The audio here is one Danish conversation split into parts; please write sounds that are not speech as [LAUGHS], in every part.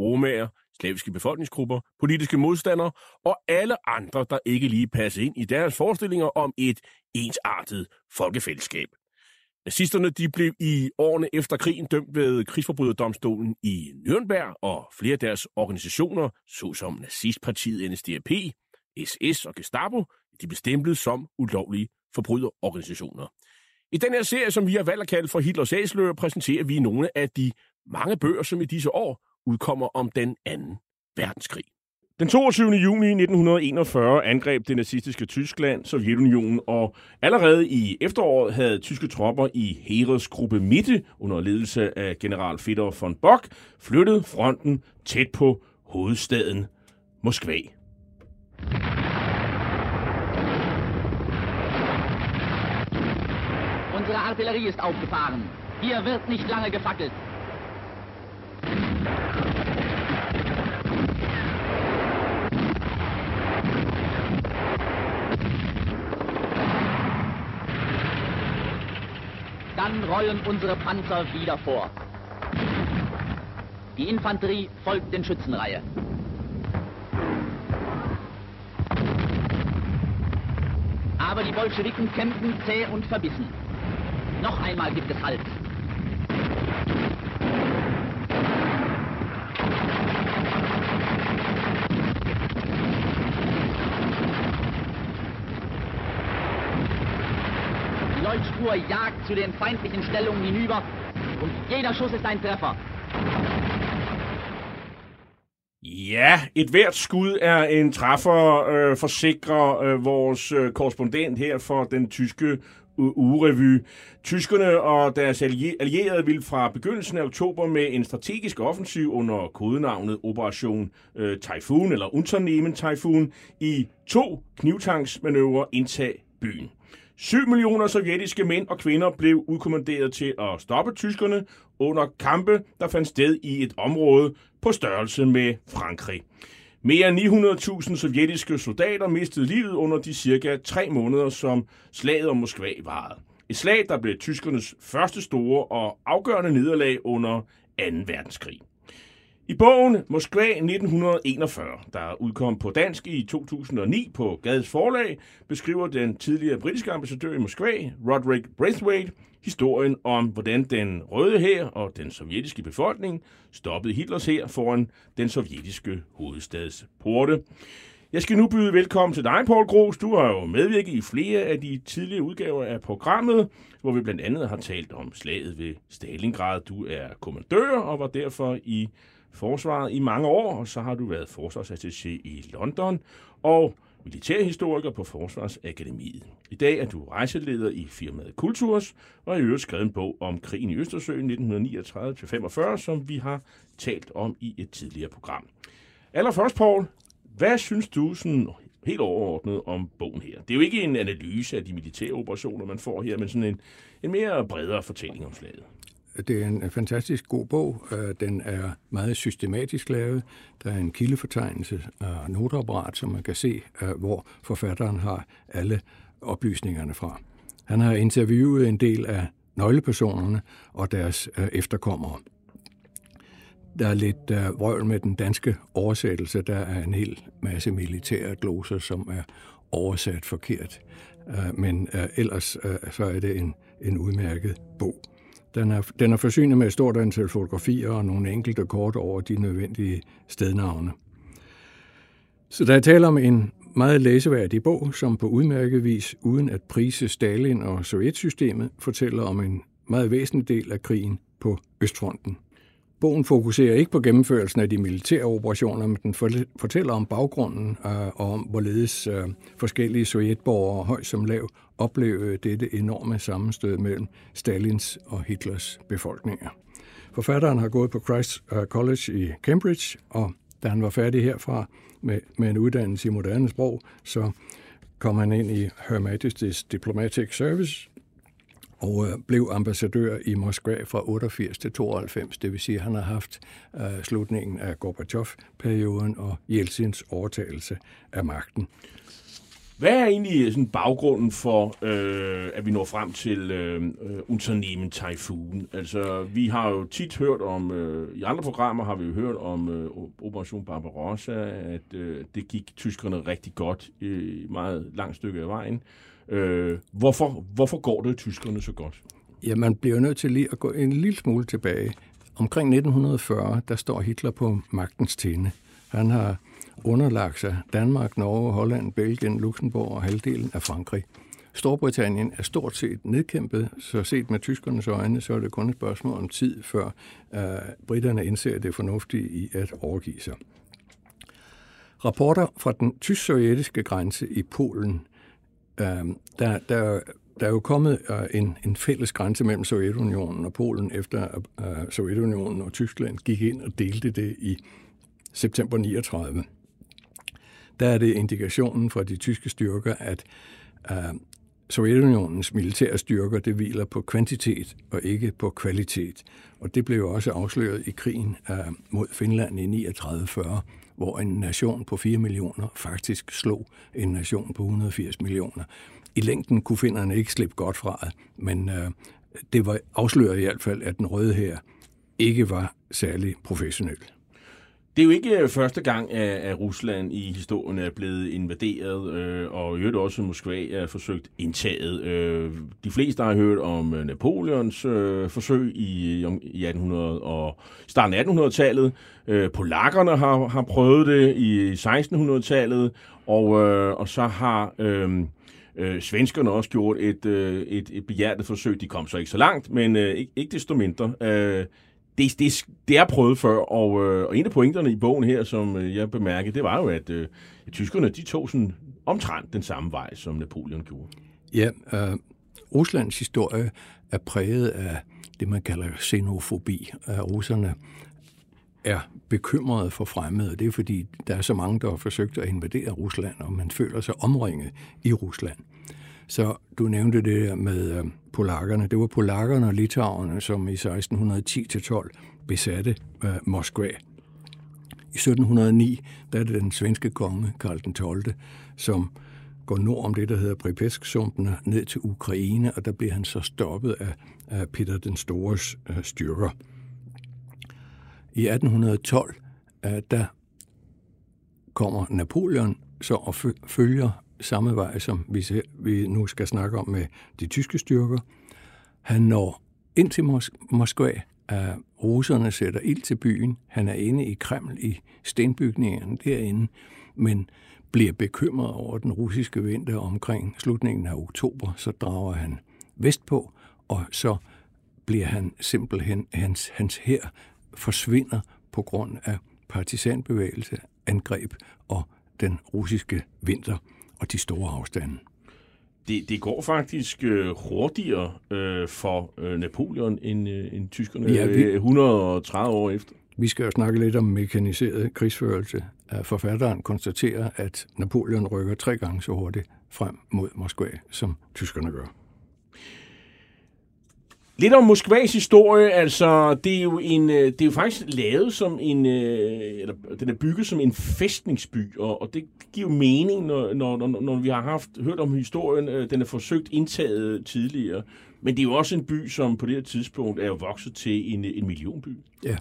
romager, slaviske befolkningsgrupper, politiske modstandere og alle andre, der ikke lige passer ind i deres forestillinger om et ensartet folkefællesskab. Nazisterne de blev i årene efter krigen dømt ved krigsforbryderdomstolen i Nürnberg, og flere af deres organisationer, såsom nazistpartiet NSDAP, SS og Gestapo, de blev stemplet som ulovlige forbryderorganisationer. I den her serie, som vi har valgt at kalde for Hitlers Æsler, præsenterer vi nogle af de mange bøger, som i disse år udkommer om den anden verdenskrig. Den 22. juni 1941 angreb det nazistiske Tyskland Sovjetunionen, og allerede i efteråret havde tyske tropper i Heeresgruppe Mitte under ledelse af general Fedor von Bock flyttet fronten tæt på hovedstaden Moskva. Unsere Artillerie ist aufgefahren. Hier wird nicht lange gefackelt. Dann rollen unsere Panzer wieder vor. Die Infanterie folgt den Schützenreihe. Aber die Bolschewiken kämpfen zäh und verbissen. Noch einmal gibt es Halt. Die jagt zu den feindlichen Stellungen hinüber und jeder Schuss ist ein Treffer. Ja, et hvert skud er en træffer, øh, forsikrer øh, vores øh, korrespondent her for den tyske ugerevy. Tyskerne og deres allierede ville fra begyndelsen af oktober med en strategisk offensiv under kodenavnet Operation øh, Typhoon, eller Unternehmen Typhoon, i to knivtanksmanøvrer indtage byen. 7 millioner sovjetiske mænd og kvinder blev udkommanderet til at stoppe tyskerne under kampe, der fandt sted i et område på størrelse med Frankrig. Mere end 900.000 sovjetiske soldater mistede livet under de cirka tre måneder, som slaget om Moskva varede. Et slag, der blev tyskernes første store og afgørende nederlag under 2. verdenskrig. I bogen Moskva 1941, der udkom på dansk i 2009 på Gades forlag, beskriver den tidligere britiske ambassadør i Moskva, Roderick Braithwaite, historien om, hvordan den røde hær og den sovjetiske befolkning stoppede Hitlers hær foran den sovjetiske hovedstads porte. Jeg skal nu byde velkommen til dig, Paul Gros. Du har jo medvirket i flere af de tidlige udgaver af programmet, hvor vi blandt andet har talt om slaget ved Stalingrad. Du er kommandør og var derfor i forsvaret i mange år, og så har du været forsvarsattaché i London og militærhistoriker på Forsvarsakademiet. I dag er du rejseleder i firmaet Kulturs, og har i øvrigt skrevet en bog om krigen i Østersøen 1939-45, som vi har talt om i et tidligere program. Allerførst, Paul, hvad synes du sådan helt overordnet om bogen her? Det er jo ikke en analyse af de militære operationer, man får her, men sådan en, en mere bredere fortælling om slaget. Det er en øh, fantastisk god bog. Øh, den er meget systematisk lavet. Der er en kildefortegnelse og noteapparat, som man kan se, øh, hvor forfatteren har alle oplysningerne fra. Han har interviewet en del af nøglepersonerne og deres efterkommere. Der er lidt uh, vrøvl med den danske oversættelse. Der er en hel masse militære gloser, som er oversat forkert. Men ellers så er det en, en udmærket bog. Den er, den er forsynet med et stort antal fotografier og nogle enkelte kort over de nødvendige stednavne. Så der er tale om en meget læseværdig bog, som på udmærket vis, uden at prise Stalin og Sovjetsystemet, fortæller om en meget væsentlig del af krigen på Østfronten. Bogen fokuserer ikke på gennemførelsen af de militære operationer, men den fortæller om baggrunden øh, og om, hvorledes øh, forskellige sovjetborgere, høj som lav, oplevede dette enorme sammenstød mellem Stalins og Hitlers befolkninger. Forfatteren har gået på Christ øh, College i Cambridge, og da han var færdig herfra, med, med en uddannelse i moderne sprog, så kom han ind i Her Majesty's Diplomatic Service, og øh, blev ambassadør i Moskva fra 88 til 92. Det vil sige, at han har haft øh, slutningen af Gorbachev-perioden og Jeltsins overtagelse af magten. Hvad er egentlig øh, sådan baggrunden for, øh, at vi når frem til øh, Unternehmen Typhoon? Altså, vi har jo tit hørt om, øh, i andre programmer har vi jo hørt om øh, Operation Barbarossa, at øh, det gik tyskerne rigtig godt i meget langt stykke af vejen. Øh, hvorfor, hvorfor går det tyskerne så godt? Ja, man bliver nødt til lige at gå en lille smule tilbage. Omkring 1940, der står Hitler på magtens tinde. Han har underlagt sig Danmark, Norge, Holland, Belgien, Luxembourg og halvdelen af Frankrig. Storbritannien er stort set nedkæmpet, så set med tyskernes øjne, så er det kun et spørgsmål om tid, før øh, uh, britterne indser det fornuftige i at overgive sig. Rapporter fra den tysk-sovjetiske grænse i Polen Øh, der, der, der er jo kommet øh, en, en fælles grænse mellem Sovjetunionen og Polen, efter øh, Sovjetunionen og Tyskland gik ind og delte det i september 39. Der er det indikationen fra de tyske styrker, at øh, Sovjetunionens militære styrker, det hviler på kvantitet og ikke på kvalitet. Og det blev jo også afsløret i krigen øh, mod Finland i 39-40, hvor en nation på 4 millioner faktisk slog en nation på 180 millioner. I længden kunne finderne ikke slippe godt fra men øh, det var afslører i hvert fald, at den røde her ikke var særlig professionel. Det er jo ikke øh, første gang, at Rusland i historien er blevet invaderet, øh, og i øvrigt også Moskva er forsøgt indtaget. Øh, de fleste har hørt om øh, Napoleons øh, forsøg i, 1800 og starten af 1800-tallet. Polakkerne har, har prøvet det i 1600-tallet, og, og så har... Øh, Øh, svenskerne også gjort et, øh, et, et behjertet forsøg. De kom så ikke så langt, men øh, ikke, ikke desto mindre. Øh, det, det, det er prøvet før, og, øh, og en af pointerne i bogen her, som øh, jeg bemærkede, det var jo, at øh, tyskerne de tog sådan omtrent den samme vej, som Napoleon gjorde. Ja, øh, Ruslands historie er præget af det, man kalder xenofobi. At russerne er bekymrede for fremmede. Det er fordi, der er så mange, der har forsøgt at invadere Rusland, og man føler sig omringet i Rusland. Så du nævnte det der med øh, polakkerne. Det var polakkerne og litauerne, som i 1610-12 besatte øh, Moskva. I 1709 der er det den svenske konge, Karl den 12., som går nord om det, der hedder Pripetsk-sumpen, ned til Ukraine, og der bliver han så stoppet af, af Peter den Stores øh, styrker. I 1812, øh, der kommer Napoleon så og følger samme vej, som vi, ser, vi nu skal snakke om med de tyske styrker. Han når ind til Mos- Moskva. at russerne sætter ild til byen. Han er inde i Kreml i stenbygningerne derinde, men bliver bekymret over den russiske vinter omkring slutningen af oktober, så drager han vestpå, og så bliver han simpelthen, hans, hans her forsvinder på grund af partisanbevægelse, angreb og den russiske vinter og de store afstande. Det, det går faktisk øh, hurtigere øh, for øh, Napoleon end, øh, end tyskerne ja, vi, 130 år efter. Vi skal jo snakke lidt om mekaniseret krigsførelse. Forfatteren konstaterer, at Napoleon rykker tre gange så hurtigt frem mod Moskva, som tyskerne gør. Lidt om Moskvas historie, altså det er jo, en, øh, det er jo faktisk lavet som en, øh, eller den er bygget som en fæstningsby, og, og det giver jo mening, når, når, når, når vi har haft hørt om historien, øh, den er forsøgt indtaget tidligere. Men det er jo også en by, som på det her tidspunkt er jo vokset til en, en millionby. Ja.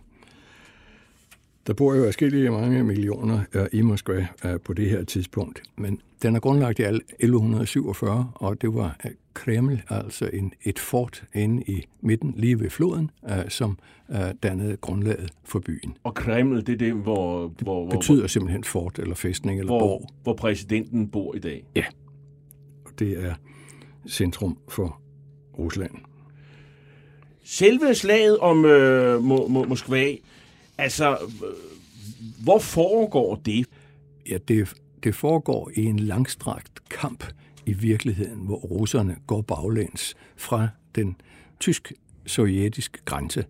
Der bor jo forskellige mange millioner i Moskva på det her tidspunkt, men den er grundlagt i 1147, og det var Kreml, altså en, et fort inde i midten, lige ved floden, uh, som uh, dannede grundlaget for byen. Og Kreml, det er det, hvor... Det hvor, betyder hvor, simpelthen fort eller fæstning eller hvor, borg. Hvor præsidenten bor i dag. Ja, og det er centrum for Rusland. Selve slaget om øh, Mo- Mo- Moskva, altså, hvor foregår det? Ja, det, det foregår i en langstrakt kamp i virkeligheden, hvor russerne går baglæns fra den tysk-sovjetiske grænse.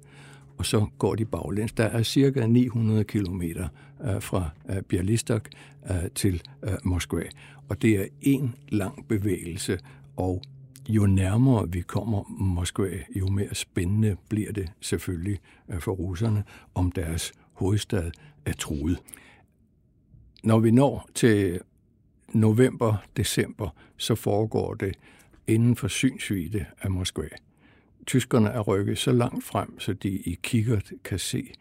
og så går de baglæns. Der er cirka 900 kilometer øh, fra øh, Bialystok øh, til Moskva, og det er en lang bevægelse, og jo nærmere vi kommer Moskva, jo mere spændende bliver det selvfølgelig øh, for russerne, om deres hovedstad er truet. Når vi når til november-december, så foregår det inden for synsvide af Moskva. Tyskerne er rykket så langt frem, så de i kikkert kan se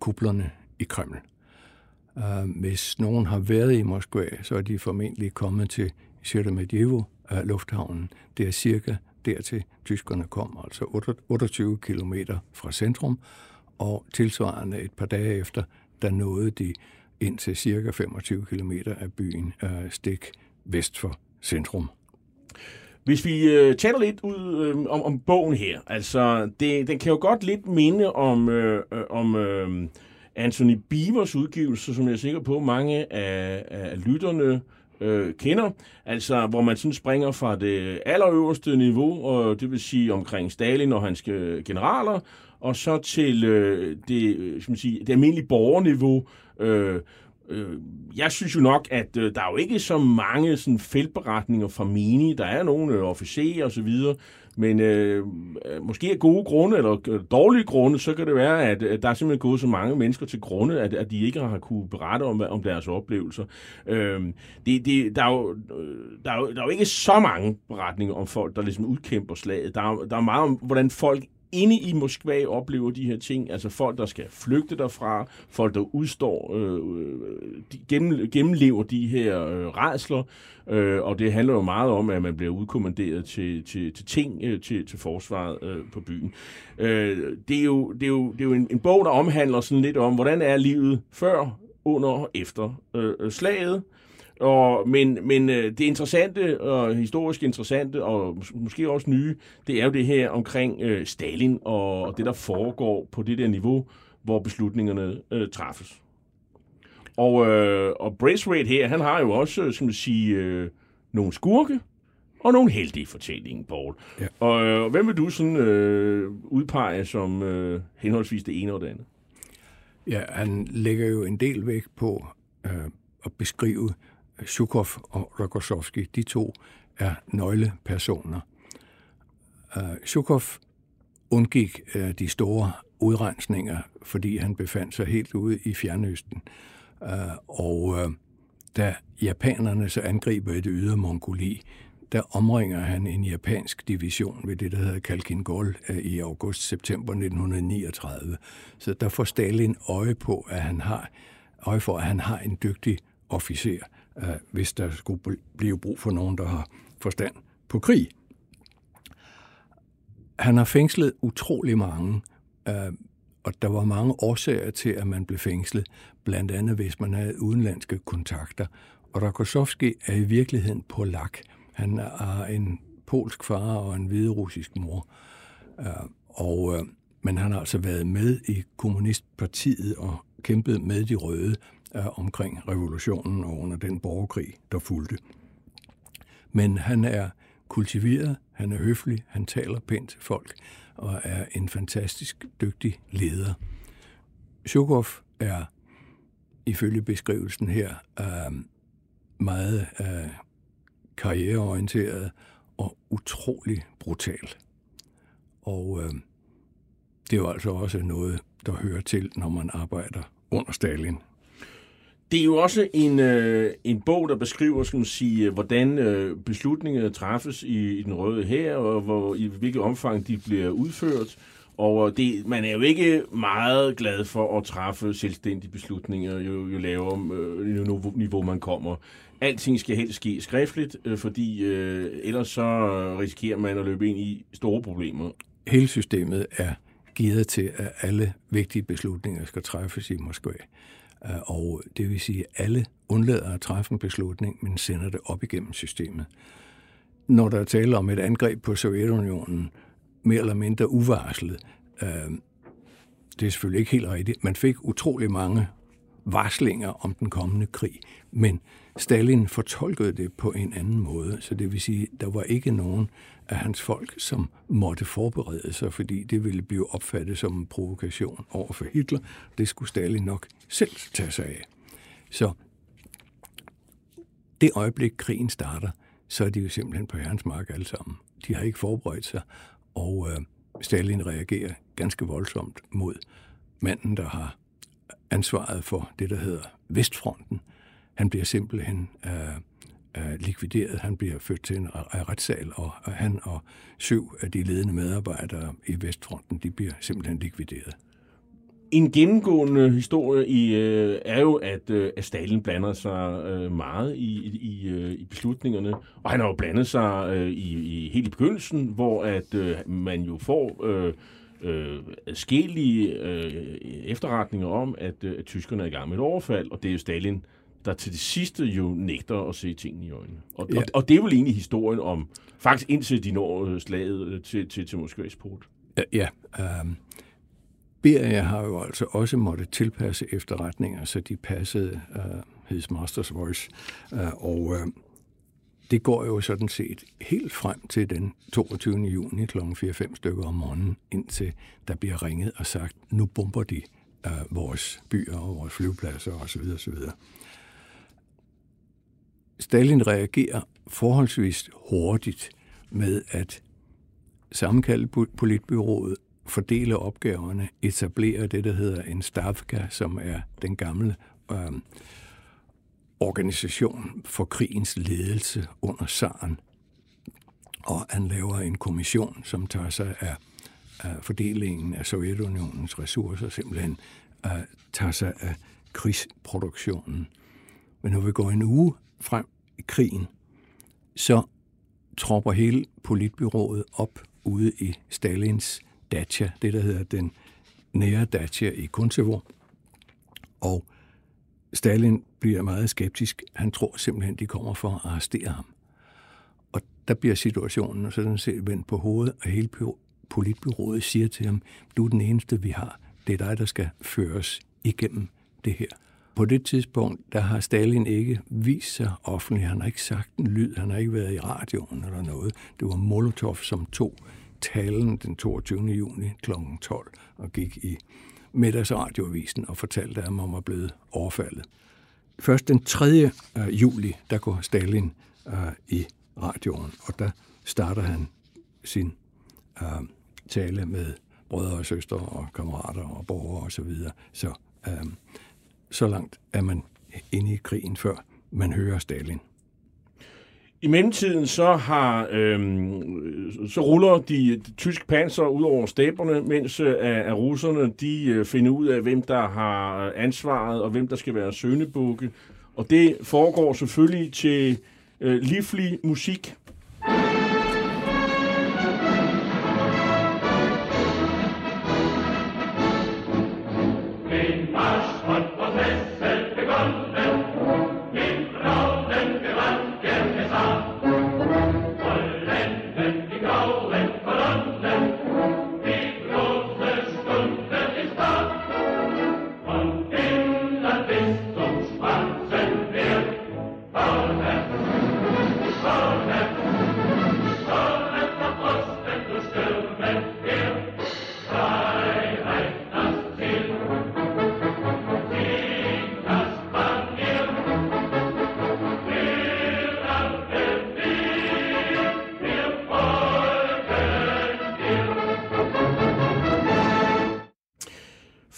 kuplerne i Kreml. Øh, hvis nogen har været i Moskva, så er de formentlig kommet til Sheremetyevo, øh, lufthavnen. Det er cirka dertil tyskerne kom, altså 28 km fra centrum, og tilsvarende et par dage efter, der nåede de ind til cirka 25 km af byen øh, stik vest for centrum. Hvis vi øh, taler lidt ud øh, om, om bogen her, altså det, den kan jo godt lidt minde om, øh, øh om øh, Anthony Beavers udgivelse, som jeg er sikker på, mange af, af lytterne øh, kender. Altså, hvor man sådan springer fra det allerøverste niveau, og det vil sige omkring Stalin og hans øh, generaler, og så til øh, det, øh, skal man sige, det almindelige borgerniveau, øh, Øh, jeg synes jo nok, at øh, der er jo ikke så mange sådan, feltberetninger fra Mini. Der er nogle øh, officerer osv., men øh, øh, måske af gode grunde, eller øh, dårlige grunde, så kan det være, at, at der er simpelthen gået så mange mennesker til grunde, at, at de ikke har kunne berette om, om deres oplevelser. Øh, det, det, der, er jo, øh, der, er jo, der er jo ikke så mange beretninger om folk, der ligesom udkæmper slaget. Der er, der er meget om, hvordan folk inde i Moskva oplever de her ting. Altså folk, der skal flygte derfra, folk, der udstår, øh, øh de gennem, gennemlever de her øh, redsler, øh, og det handler jo meget om, at man bliver udkommanderet til, til, til ting, øh, til, til forsvaret øh, på byen. Øh, det, er jo, det, er jo, det er jo en, en bog, der omhandler sådan lidt om, hvordan er livet før, under og efter øh, øh slaget, og, men men øh, det interessante, og historisk interessante, og måske også nye, det er jo det her omkring øh, Stalin og, det, der foregår på det der niveau, hvor beslutningerne øh, træffes. Og, øh, og Braithwaite her, han har jo også, øh, som man sige, øh, nogle skurke, og nogle heldige fortællinger, Paul. Ja. Og øh, hvem vil du sådan øh, udpege som øh, henholdsvis det ene og det andet? Ja, han lægger jo en del vægt på øh, at beskrive Zhukov og Rokossovski, de to er nøglepersoner. Øh, uh, Zhukov undgik uh, de store udrensninger, fordi han befandt sig helt ude i Fjernøsten. Uh, og uh, da japanerne så angriber i det ydre Mongoli, der omringer han en japansk division ved det, der hedder Kalkingol i august-september 1939. Så der får Stalin øje på, at han har øje for, at han har en dygtig officer øh, hvis der skulle blive brug for nogen, der har forstand på krig. Han har fængslet utrolig mange, øh, og der var mange årsager til, at man blev fængslet, blandt andet hvis man havde udenlandske kontakter. Og Rakosovski er i virkeligheden polak. Han er en polsk far og en hviderussisk mor. Øh, og, øh, men han har altså været med i Kommunistpartiet og kæmpet med de røde øh, omkring revolutionen og under den borgerkrig, der fulgte. Men han er kultiveret, han er høflig, han taler pænt til folk og er en fantastisk dygtig leder. Zhukov er ifølge beskrivelsen her øh, meget øh, karriereorienteret og utrolig brutal. Og øh, det er jo altså også noget, der hører til, når man arbejder under Stalin det er jo også en, øh, en bog, der beskriver, skal man sige, øh, hvordan øh, beslutninger træffes i, i den røde her, og hvor, i hvilket omfang de bliver udført. Og øh, det, man er jo ikke meget glad for at træffe selvstændige beslutninger, jo, jo lavere øh, niveau man kommer. Alting skal helst ske skriftligt, øh, fordi øh, ellers så øh, risikerer man at løbe ind i store problemer. Hele systemet er givet til, at alle vigtige beslutninger skal træffes i Moskva. Øh, og det vil sige, at alle undlader at træffe en beslutning, men sender det op igennem systemet. Når der er tale om et angreb på Sovjetunionen, mere eller mindre uvarslet, øh, det er selvfølgelig ikke helt rigtigt. Man fik utrolig mange varslinger om den kommende krig. Men Stalin fortolkede det på en anden måde, så det vil sige, der var ikke nogen af hans folk, som måtte forberede sig, fordi det ville blive opfattet som en provokation over for Hitler. Det skulle Stalin nok selv tage sig af. Så det øjeblik, krigen starter, så er de jo simpelthen på herrens mark alle sammen. De har ikke forberedt sig, og øh, Stalin reagerer ganske voldsomt mod manden, der har ansvaret for det, der hedder Vestfronten. Han bliver simpelthen øh, øh, likvideret. Han bliver ført til øh, en retssal, og, og han og syv af de ledende medarbejdere i Vestfronten, de bliver simpelthen likvideret. En gennemgående historie i, øh, er jo, at, øh, at Stalin blander sig øh, meget i, i, øh, i beslutningerne, og han har jo blandet sig øh, i, i helt i begyndelsen, hvor at øh, man jo får øh, øh, adskillige øh, efterretninger om, at, øh, at tyskerne er i gang med et overfald, og det er jo Stalin, der til det sidste jo nægter at se tingene i øjnene. Og, ja. og, og det er vel egentlig historien om, faktisk indtil de når øh, slaget øh, til, til, til Moskvas port. Ja, øh, Beria har jo altså også måttet tilpasse efterretninger, så de passede uh, His Master's Voice. Uh, og uh, det går jo sådan set helt frem til den 22. juni kl. 4-5 stykker om morgenen, indtil der bliver ringet og sagt, nu bomber de uh, vores byer og vores flyvepladser osv. osv. Stalin reagerer forholdsvis hurtigt med at sammenkalde politbyrået fordele opgaverne, etablere det, der hedder en stavka, som er den gamle øh, organisation for krigens ledelse under zaren. Og han laver en kommission, som tager sig af, af fordelingen af Sovjetunionens ressourcer, simpelthen øh, tager sig af krigsproduktionen. Men når vi går en uge frem i krigen, så tropper hele politbyrået op ude i Stalins dacha, det der hedder den nære dacha i Kuntsevo. Og Stalin bliver meget skeptisk. Han tror simpelthen, de kommer for at arrestere ham. Og der bliver situationen sådan set vendt på hovedet, og hele politbyrået siger til ham, du er den eneste, vi har. Det er dig, der skal føres igennem det her. På det tidspunkt, der har Stalin ikke vist sig offentligt. Han har ikke sagt en lyd. Han har ikke været i radioen eller noget. Det var Molotov, som tog talen den 22. juni kl. 12 og gik i middagsradioavisen og fortalte, at man var blevet overfaldet. Først den 3. Øh, juli, der går Stalin uh, i radioen, og der starter han sin uh, tale med brødre og søstre og kammerater og borgere osv. Så, videre. så, uh, så langt er man inde i krigen, før man hører Stalin. I mellemtiden så har øhm, så ruller de, de tyske panser ud over stæberne, mens øh, at russerne de øh, finder ud af, hvem der har øh, ansvaret og hvem der skal være søndebukke. Og det foregår selvfølgelig til øh, livlig musik.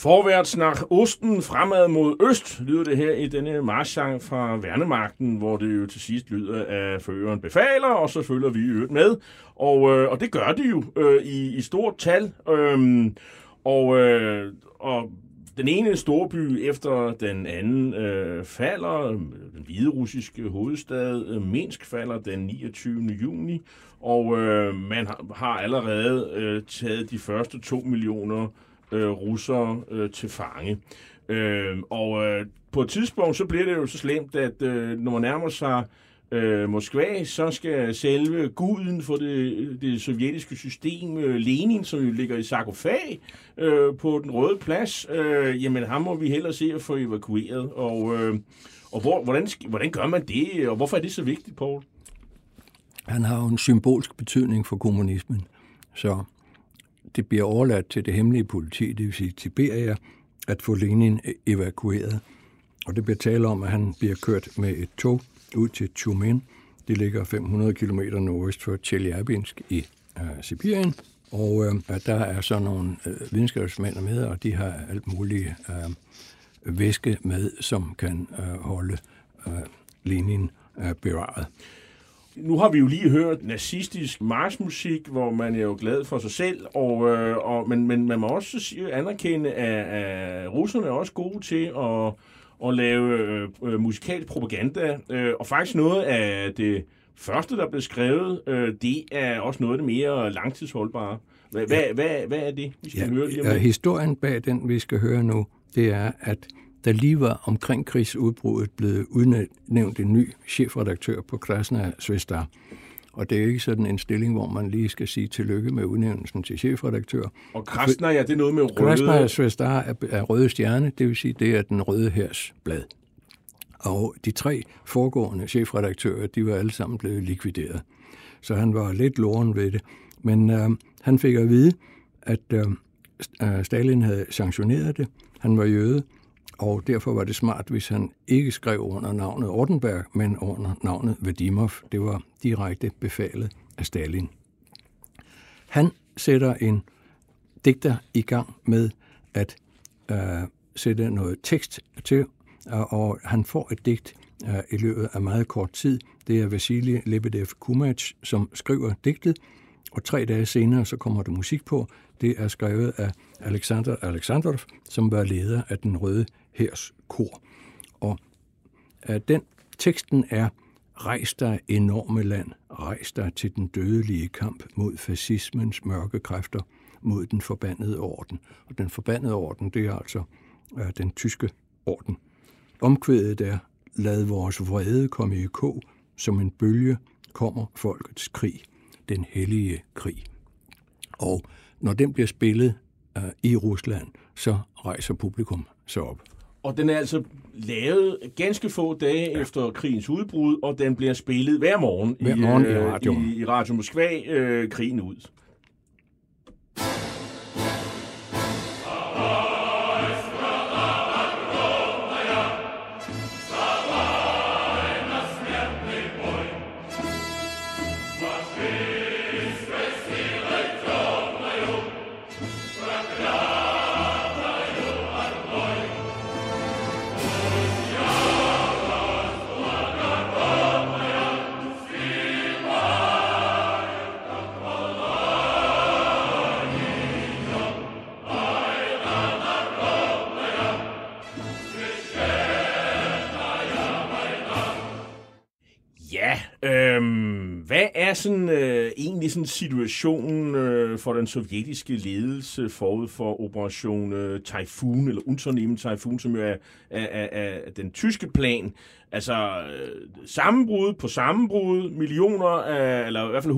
Forvært nach Osten, fremad mod øst, lyder det her i denne marschsang fra Værnemagten, hvor det jo til sidst lyder at føreren befaler, og så følger vi øvrigt med. Og, øh, og det gør de jo øh, i, i stort tal. Øh, og, øh, og den ene storby efter den anden øh, falder. Den hvide russiske hovedstad øh, Minsk falder den 29. juni, og øh, man har, har allerede øh, taget de første to millioner øh, russere øh, til fange. Øh, og øh, på et tidspunkt, så bliver det jo så slemt, at øh, når man nærmer sig øh, Moskva, så skal selve guden for det, det sovjetiske system, øh, Lenin, som jo ligger i sarkofag øh, på den røde plads, øh, jamen ham må vi hellere se at få evakueret. Og, øh, og hvor, hvordan, hvordan gør man det, og hvorfor er det så vigtigt, Paul? Han har jo en symbolsk betydning for kommunismen, så det bliver overladt til det hemmelige politi, det vil sige Tiberia, at få Lenin evakueret. Og det bliver tale om, at han bliver kørt med et tog ud til Tumen. Det ligger 500 km nordøst for Chelyabinsk i uh, Sibirien. Og uh, der er så nogle uh, videnskabsmænd med, og de har alt muligt uh, væske med, som kan uh, holde uh, Lenin uh, bevaret. Nu har vi jo lige hørt nazistisk marchmusik, hvor man er jo glad for sig selv, og, øh, og, men, men man må også anerkende, at, at russerne er også gode til at, at lave øh, musikalsk propaganda. Øh, og faktisk noget af det første, der blev skrevet, øh, det er også noget af det mere langtidsholdbare. Hvad, ja. hvad, hvad, hvad er det, vi skal ja, høre lige om Historien bag den, vi skal høre nu, det er, at der lige var omkring krigsudbruddet blevet udnævnt en ny chefredaktør på Krasna Svestar. Og det er ikke sådan en stilling, hvor man lige skal sige tillykke med udnævnelsen til chefredaktør. Og Krasna, ja, det er noget med røde... Krasna Svestar er, er røde stjerne, det vil sige, det er den røde hærs blad. Og de tre foregående chefredaktører, de var alle sammen blevet likvideret. Så han var lidt loren ved det. Men øh, han fik at vide, at øh, Stalin havde sanktioneret det. Han var jøde, og derfor var det smart, hvis han ikke skrev under navnet Ordenberg, men under navnet Vadimov. Det var direkte befalet af Stalin. Han sætter en digter i gang med at øh, sætte noget tekst til, øh, og han får et digt øh, i løbet af meget kort tid. Det er Vasily Lebedev Kumach, som skriver digtet, og tre dage senere så kommer der musik på. Det er skrevet af Alexander Alexandrov, som var leder af den røde hærs kor. Og uh, den teksten er Rejs dig enorme land, rejs dig til den dødelige kamp mod fascismens mørke kræfter, mod den forbandede orden. Og den forbandede orden, det er altså uh, den tyske orden. Omkvædet er, lad vores vrede komme i kog, som en bølge kommer folkets krig, den hellige krig. Og når den bliver spillet uh, i Rusland, så rejser publikum sig op. Og den er altså lavet ganske få dage ja. efter krigens udbrud, og den bliver spillet hver morgen, hver morgen i, i, radio. i, i Radio Moskva, øh, krigen ud. sådan situationen øh, for den sovjetiske ledelse forud for operation øh, Typhoon, eller Unternehmen Typhoon, som jo er, er, er, er den tyske plan. Altså øh, sammenbrud på sammenbrud, millioner af, eller i hvert fald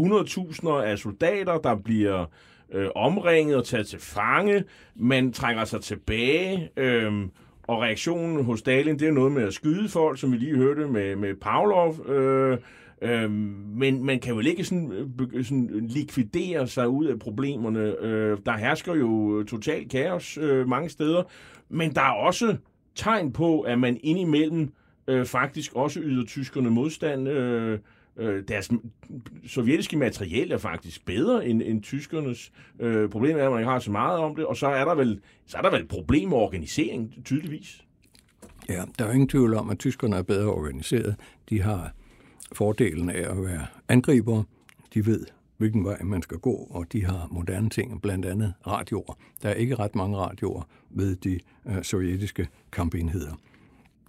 100.000 af soldater, der bliver øh, omringet og taget til fange. Man trænger sig tilbage. Øh, og reaktionen hos Stalin, det er noget med at skyde folk, som vi lige hørte med, med Pavlov. Øh, Øh, men man kan vel ikke sådan, øh, sådan likvidere sig ud af problemerne. Øh, der hersker jo øh, total kaos øh, mange steder, men der er også tegn på, at man indimellem øh, faktisk også yder tyskerne modstand. Øh, øh, deres sovjetiske materiel er faktisk bedre end, end tyskernes. Øh, problemet er, at man ikke har så meget om det, og så er der vel, så er der vel et problem med organisering, tydeligvis. Ja, der er ingen tvivl om, at tyskerne er bedre organiseret. De har fordelen af at være angriber. De ved, hvilken vej man skal gå, og de har moderne ting, blandt andet radioer. Der er ikke ret mange radioer ved de øh, sovjetiske kampenheder.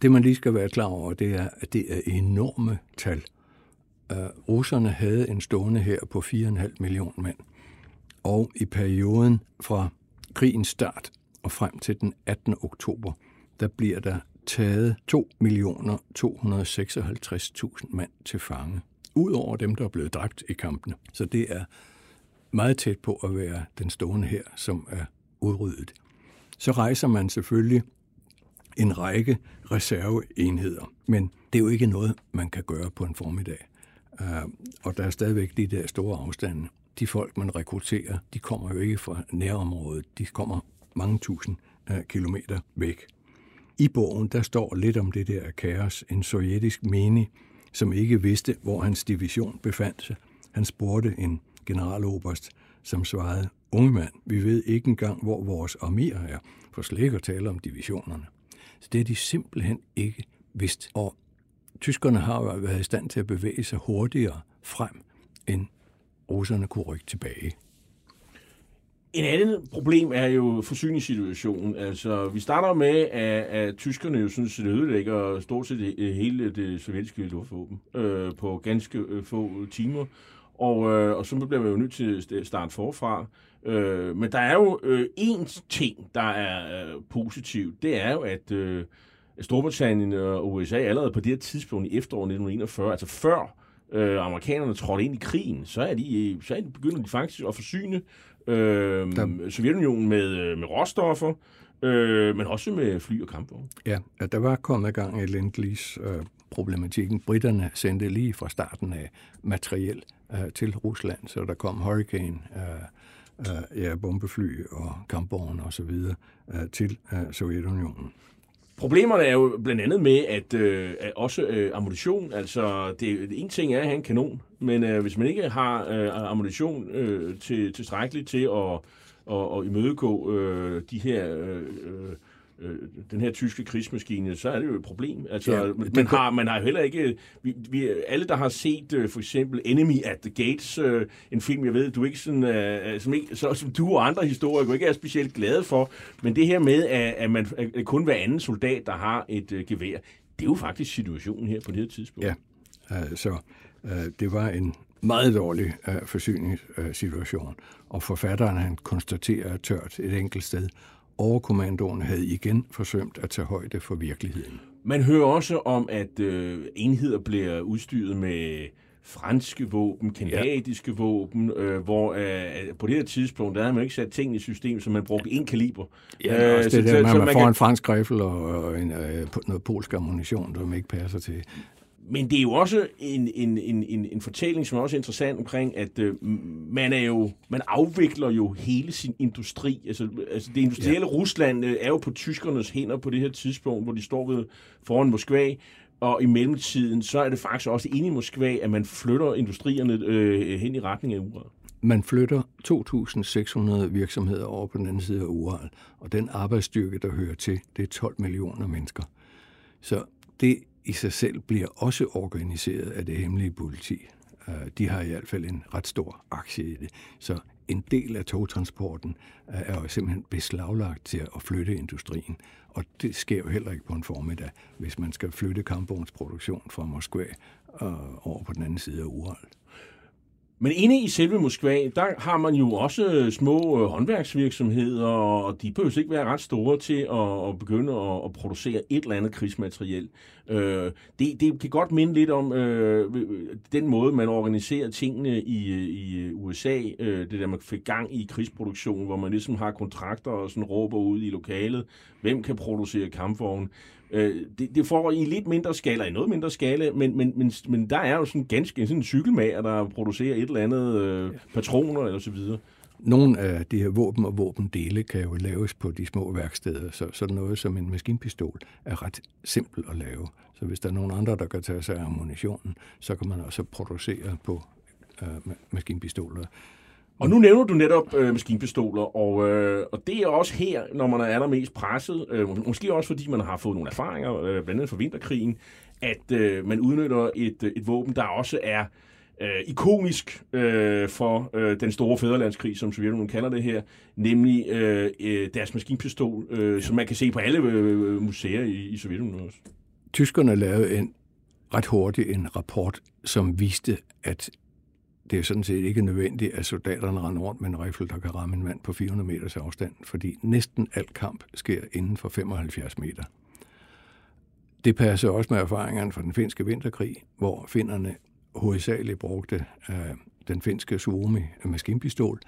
Det man lige skal være klar over, det er, at det er enorme tal. Øh, russerne havde en stående her på 4,5 millioner mænd. Og i perioden fra krigens start og frem til den 18. oktober, der bliver der taget 2.256.000 mand til fange, udover dem, der er blevet dræbt i kampene. Så det er meget tæt på at være den stående her, som er udryddet. Så rejser man selvfølgelig en række reserveenheder, men det er jo ikke noget, man kan gøre på en formiddag. Øh, og der er stadigvæk de der store afstande. De folk, man rekrutterer, de kommer jo ikke fra nærområdet. De kommer mange tusind øh, kilometer væk. I bogen, der står lidt om det der kaos. En sovjetisk menig, som ikke vidste, hvor hans division befandt sig. Han spurgte en generaloberst, som svarede, unge mand, vi ved ikke engang, hvor vores arméer er, for slet ikke at tale om divisionerne. Så det er de simpelthen ikke vidst. Og tyskerne har jo været i stand til at bevæge sig hurtigere frem, end russerne kunne rykke tilbage. En anden problem er jo forsyningssituationen. Altså, vi starter med, at, at tyskerne jo synes, at det ødelægger stort set hele det sovjetiske luftvåben øh, på ganske øh, få timer. Og, øh, og så bliver man jo nødt til at starte forfra. Øh, men der er jo øh, én ting, der er øh, positiv. Det er jo, at øh, Storbritannien og USA allerede på det her tidspunkt i efteråret 1941, altså før øh, amerikanerne trådte ind i krigen, så er de, så er de begynder de faktisk at forsyne øh, Sovjetunionen med, øh, med råstoffer, øh, men også med fly og kampvogne. Ja, der var kommet i gang i Lend-Lease øh, problematikken. Britterne sendte lige fra starten af materiel øh, til Rusland, så der kom Hurricane, øh, øh, ja, bombefly og kampvogne og så videre øh, til øh, Sovjetunionen. Problemerne er jo blandt andet med, at, øh, at også øh, ammunition, altså det, en ting er at have en kanon, men øh, hvis man ikke har øh, ammunition øh, til, tilstrækkeligt til at, at, at imødegå øh, de her øh, øh øh, den her tyske krigsmaskine, så er det jo et problem. Altså, ja, man, har, man har heller ikke... Vi, vi, alle, der har set uh, for eksempel Enemy at the Gates, uh, en film, jeg ved, du ikke sådan, uh, som, ikke, så, som du og andre historikere ikke er specielt glade for, men det her med, at, at man at kun hver anden soldat, der har et uh, gevær, det er jo faktisk situationen her på det her tidspunkt. Ja, uh, så uh, det var en meget dårlig uh, forsyningssituation, og forfatteren han konstaterer tørt et enkelt sted, Overkommandoen havde igen forsømt at tage højde for virkeligheden. Man hører også om, at øh, enheder bliver udstyret med franske våben, kanadiske ja. våben, øh, hvor øh, på det her tidspunkt, der havde man ikke sat ting i system, så man brugte en kaliber. Ja, øh, også det så, der, man, så, man, man får kan... en fransk rifle og, og en, øh, noget polsk ammunition, der ikke passer til men det er jo også en, en, en, en, en fortælling, som er også interessant omkring, at øh, man er jo man afvikler jo hele sin industri. Altså, altså det industrielle ja. Rusland øh, er jo på tyskernes hænder på det her tidspunkt, hvor de står ved foran Moskva, og i mellemtiden, så er det faktisk også inde i Moskva, at man flytter industrierne øh, hen i retning af Ural. Man flytter 2.600 virksomheder over på den anden side af Ural, og den arbejdsstyrke, der hører til, det er 12 millioner mennesker. Så det i sig selv bliver også organiseret af det hemmelige politi. Øh, de har i hvert fald en ret stor aktie i det. Så en del af togtransporten øh, er jo simpelthen beslaglagt til at flytte industrien. Og det sker jo heller ikke på en formiddag, hvis man skal flytte kampvognsproduktion fra Moskva øh, over på den anden side af Ural. Men inde i selve Moskva, der har man jo også øh, små øh, håndværksvirksomheder, og de behøver ikke være ret store til at, at begynde at, at producere et eller andet krigsmateriel. Øh, det, det kan godt minde lidt om øh, øh den måde, man organiserer tingene i, i USA, øh, det der man fik gang i krigsproduktion, hvor man ligesom har kontrakter og sådan råber ud i lokalet, hvem kan producere kampvogne. Øh, det, det foregår i lidt mindre skala, i noget mindre skala, men, men, men, men der er jo sådan ganske sådan en cykelmager, der producerer et eller andet øh, patroner eller så videre. Nogle af de her våben og våbendele kan jo laves på de små værksteder, så sådan noget som en maskinpistol er ret simpel at lave. Så hvis der er nogen andre, der kan tage sig af ammunitionen, så kan man også producere på øh, maskinpistoler. Og nu nævner du netop øh, maskinpistoler, og, øh, og det er også her, når man er allermest presset, øh, måske også fordi man har fået nogle erfaringer, øh, blandt andet fra vinterkrigen, at øh, man udnytter et, øh, et våben, der også er øh, ikonisk øh, for øh, den store fæderlandskrig, som Sovjetunionen kalder det her, nemlig øh, øh, deres maskinpistol, øh, som man kan se på alle øh, øh museer i, i Sovjetunionen også. Tyskerne lavede en ret hurtigt en rapport, som viste, at det er sådan set ikke nødvendigt, at soldaterne render rundt med en rifle, der kan ramme en mand på 400 meters afstand, fordi næsten alt kamp sker inden for 75 meter. det passer også med erfaringerne fra den finske vinterkrig, hvor finnerne hovedsageligt brugte øh, den finske Suomi maskinpistol,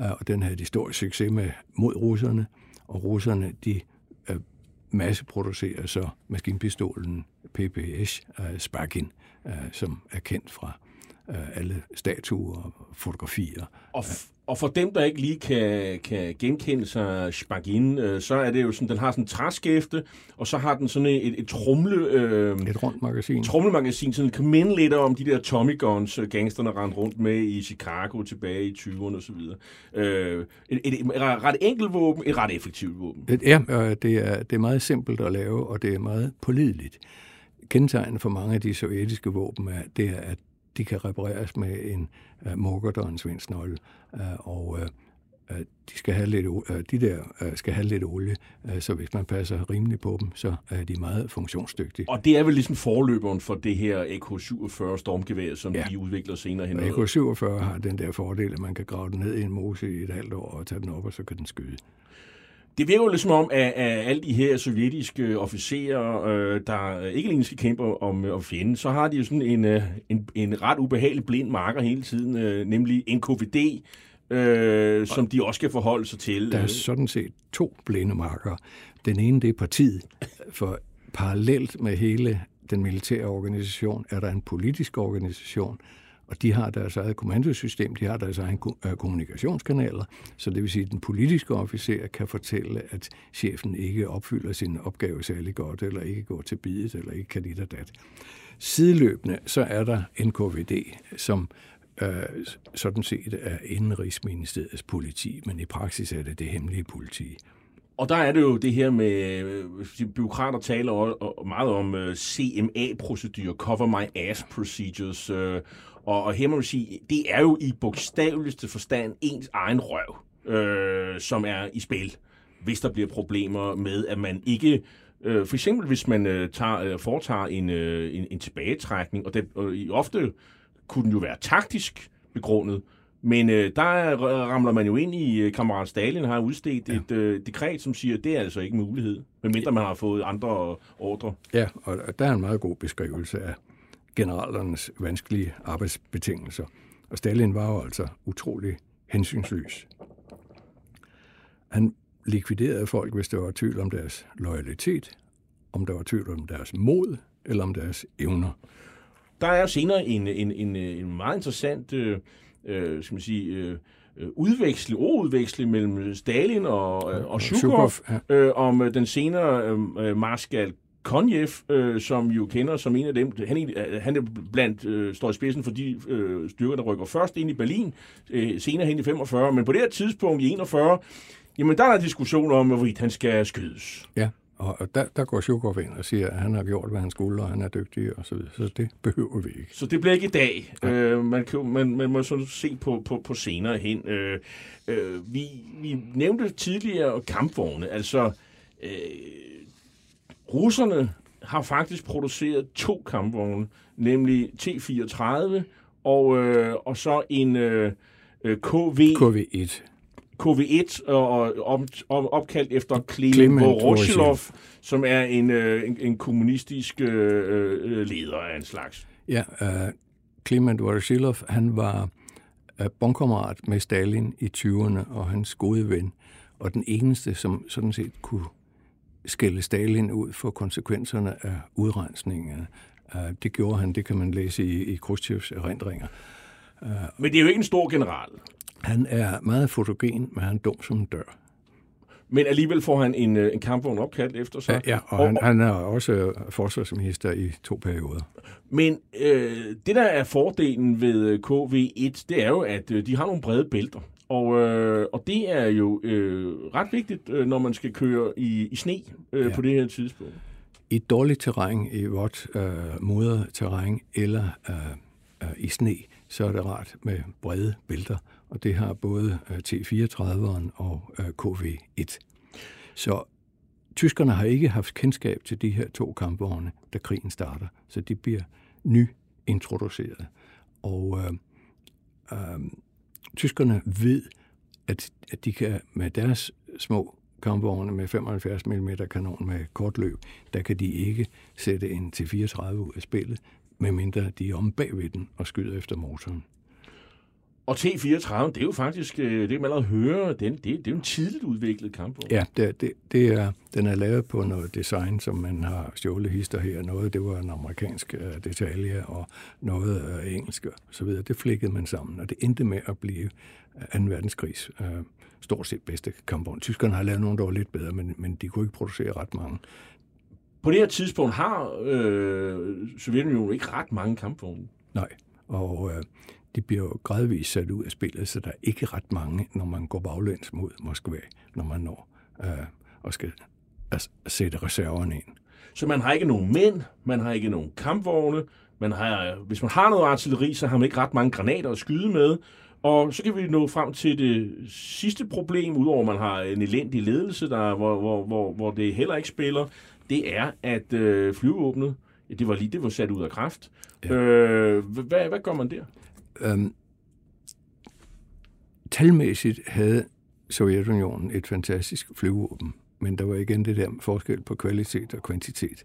øh, og den havde de stor succes med mod russerne, og russerne de øh, masseproducerer så maskinpistolen PPS øh, Sparkin, øh, som er kendt fra alle statuer og fotografier. Og, f- og for dem, der ikke lige kan, kan genkende sig Spagin, øh, så er det jo sådan, den har sådan en træskæfte, og så har den sådan et, et trumle... Øh, Et rundt magasin. trumlemagasin, sådan kan minde lidt om de der Tommy Guns, øh, gangsterne rendte rundt med i Chicago tilbage i 20'erne osv. Øh, et, et, et ret enkelt våben, et ret effektivt våben. Det- Ja, det er, det er meget simpelt at lave, og det er meget pålideligt. Kendetegnet for mange af de sovjetiske våben er, det er, at de kan repareres med en uh, mukkert og en svindsnøgle, uh, og uh, uh, de, skal have lidt, uh, de der uh, skal have lidt olie, uh, så hvis man passer rimeligt på dem, så er de meget funktionsdygtige. Og det er vel ligesom forløberen for det her AK-47 stormgevær, som ja. De udvikler senere hen. Og AK-47 har den der fordel, at man kan grave den ned i en mose i et halvt år og tage den op, og så kan den skyde. Det virker jo lidt som om, at, at alle de her sovjetiske officerer, øh, der ikke alene skal kæmpe om, om fjenden, så har de jo sådan en, øh, en, en ret ubehagelig blind marker hele tiden, øh, nemlig NKVD, øh, som de også skal forholde sig til. Der er sådan set to blinde markere. Den ene, det er partiet, for parallelt med hele den militære organisation, er der en politisk organisation, og de har deres eget kommandosystem, de har deres egen øh, kommunikationskanaler, så det vil sige, at den politiske officer kan fortælle, at chefen ikke opfylder sin opgave særlig godt, eller ikke går til bidet, eller ikke kan dit og dat. Sideløbende, så er der NKVD, som øh, sådan set er Indenrigsministeriets politi, men i praksis er det det hemmelige politi. Og der er det jo det her med, øh, byråkrater taler meget om øh, CMA-procedurer, cover my ass procedures, og, og her må man sige, det er jo i bogstaveligste forstand ens egen røv, uh, som er i spil, hvis der bliver problemer med, at man ikke Øh, for eksempel hvis man øh, tager, øh, foretager en, øh, en, en tilbagetrækning, og, det, i ofte kunne den jo være taktisk begrundet, men øh, der er- ramler man jo ind i, øh, kammerat Stalin har udstedt ja. et øh, dekret, som siger, at det er altså ikke mulighed, medmindre man har fået andre ordre. Ja, og der er en meget god beskrivelse af generalernes vanskelige arbejdsbetingelser. Og Stalin var jo altså utrolig hensynsløs. Han likviderede folk, hvis der var tvivl om deres loyalitet, om der var tvivl om deres mod, eller om deres evner. Der er senere en, en, en, en meget interessant øh, øh, skal man sige, øh, øh, udveksling, ordudveksling mellem Stalin og, og Zhukov, Zhukov, øh, om øh, den senere øh, marskal Konjev, øh, som jo kender som en af dem. Han, er- øh, han er blandt, øh, står i spidsen for de øh, styrker, der rykker først ind i Berlin, øh, senere hen i 45. Men på det her tidspunkt i 41, jamen der er der diskussion om, hvorvidt han skal skydes. Ja, og der, der går Zhukov ind og siger, at han har gjort, hvad han skulle, og han er dygtig, og så videre. Så det behøver vi ikke. Så det bliver ikke i dag. Øh, man, kan, man, man må sådan se på, på, på senere hen. Øh, øh, vi, vi nævnte tidligere kampvogne. Altså, øh, russerne har faktisk produceret to kampvogne, nemlig T-34 og, øh, og så en øh, øh, KV, KV1. KV1 og, og op, op, opkaldt efter Clement Voroshilov, som er en, øh, en, en kommunistisk øh, øh, leder af en slags. Ja, uh, Clement Voroshilov, han var uh, bondkammerat med Stalin i 20'erne, og hans gode ven, og den eneste, som sådan set kunne skælde Stalin ud for konsekvenserne af udrensningerne. Uh, det gjorde han, det kan man læse i, i Khrushchevs erindringer. Men det er jo ikke en stor general. Han er meget fotogen, men han er dum som en dør. Men alligevel får han en, øh, en kampvogn opkaldt efter sig. Ja, og han, han er også øh, forsvarsminister i to perioder. Men øh, det, der er fordelen ved øh, KV1, det er jo, at øh, de har nogle brede bælter. Og, øh, og det er jo øh, ret vigtigt, øh, når man skal køre i, i sne øh, ja. På det her tidspunkt. I dårligt terræn, i vådt øh, modret terræn eller øh, øh, i sne, så er det rart med brede bælter, og det har både øh, T-34'eren og øh, KV-1. Så tyskerne har ikke haft kendskab til de her to kampvogne, da krigen starter, så de bliver nyintroduceret. Og øh, øh, tyskerne ved, at, at de kan med deres små kampvogne med 75 mm kanon med kort løb, der kan de ikke sætte en til 34 ud af spillet, medmindre de er om bagved den og skyder efter motoren. Og T34, det er jo faktisk, øh, det kan man allerede høre, den, det, det er jo en tidligt udviklet kampvogn. Ja, det, det, det er, den er lavet på noget design, som man har stjålet hister her. Noget, det var en amerikansk uh, detalje, og noget uh, engelsk og så videre. Det flækkede man sammen, og det endte med at blive 2. verdenskrigs uh, stort set bedste kampvogn. Tyskerne har lavet nogle, der var lidt bedre, men, men de kunne ikke producere ret mange. På det her tidspunkt har øh, Sovjetunionen ikke ret mange kampvogne. Nej, og øh, de bliver jo gradvist sat ud af spillet, så der er ikke ret mange, når man går baglæns mod Moskva, når man når øh, og skal altså, sætte reserverne ind. Så man har ikke nogen mænd, man har ikke nogen kampvogne, man har, hvis man har noget artilleri, så har man ikke ret mange granater at skyde med, og så kan vi nå frem til det sidste problem, udover at man har en elendig ledelse, der, hvor, hvor, hvor, hvor det heller ikke spiller, det er, at øh, flyvåbnet, det var lige det var sat ud af kraft. Ja. Øh, hvad, hvad gør man der? Øhm, talmæssigt havde Sovjetunionen et fantastisk flyvåben, men der var igen det der forskel på kvalitet og kvantitet.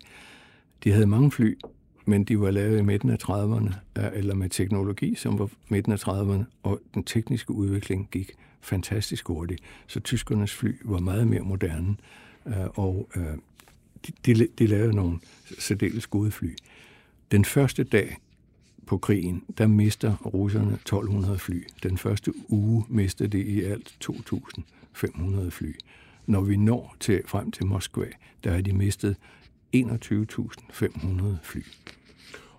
De havde mange fly, men de var lavet i midten af 30'erne, øh, eller med teknologi, som var midten af 30'erne, og den tekniske udvikling gik fantastisk hurtigt. Så tyskernes fly var meget mere moderne, øh, og øh, de, de, de lavede nogle særdeles gode fly. Den første dag på krigen, der mister russerne 1200 fly. Den første uge mister de i alt 2500 fly. Når vi når til frem til Moskva, der har de mistet 21.500 fly.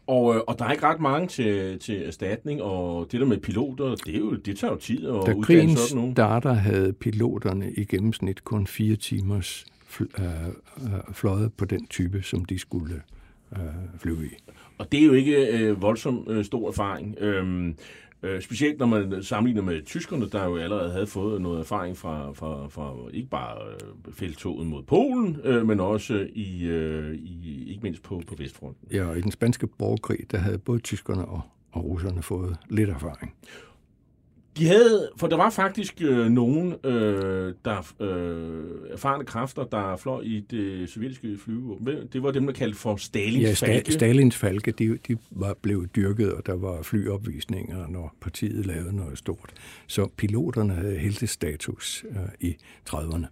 Og, øh, og der er ikke ret mange til, til erstatning, og det der med piloter, det, er jo, det tager jo tid at Da krigen sådan nogle. starter, havde piloterne i gennemsnit kun fire timers fl, øh, øh, fløjet på den type, som de skulle øh, flyve i. Og det er jo ikke øh, voldsomt øh, stor erfaring. Øhm, øh, specielt når man sammenligner med tyskerne, der jo allerede havde fået noget erfaring fra, fra, fra ikke bare øh, feltoget mod Polen, øh, men også i, øh, i ikke mindst på, på Vestfronten. Ja, og i den spanske borgerkrig, der havde både tyskerne og, og russerne fået lidt erfaring. De havde, for der var faktisk øh, nogen øh, der øh, erfarne kræfter, der fløj i det sovjetiske flyvevåben. Det var dem, der kaldte for Stalins ja, falke. Ja, Stalins falke, de, de var blevet dyrket, og der var flyopvisninger, når partiet lavede noget stort. Så piloterne havde heltestatus øh, i 30'erne.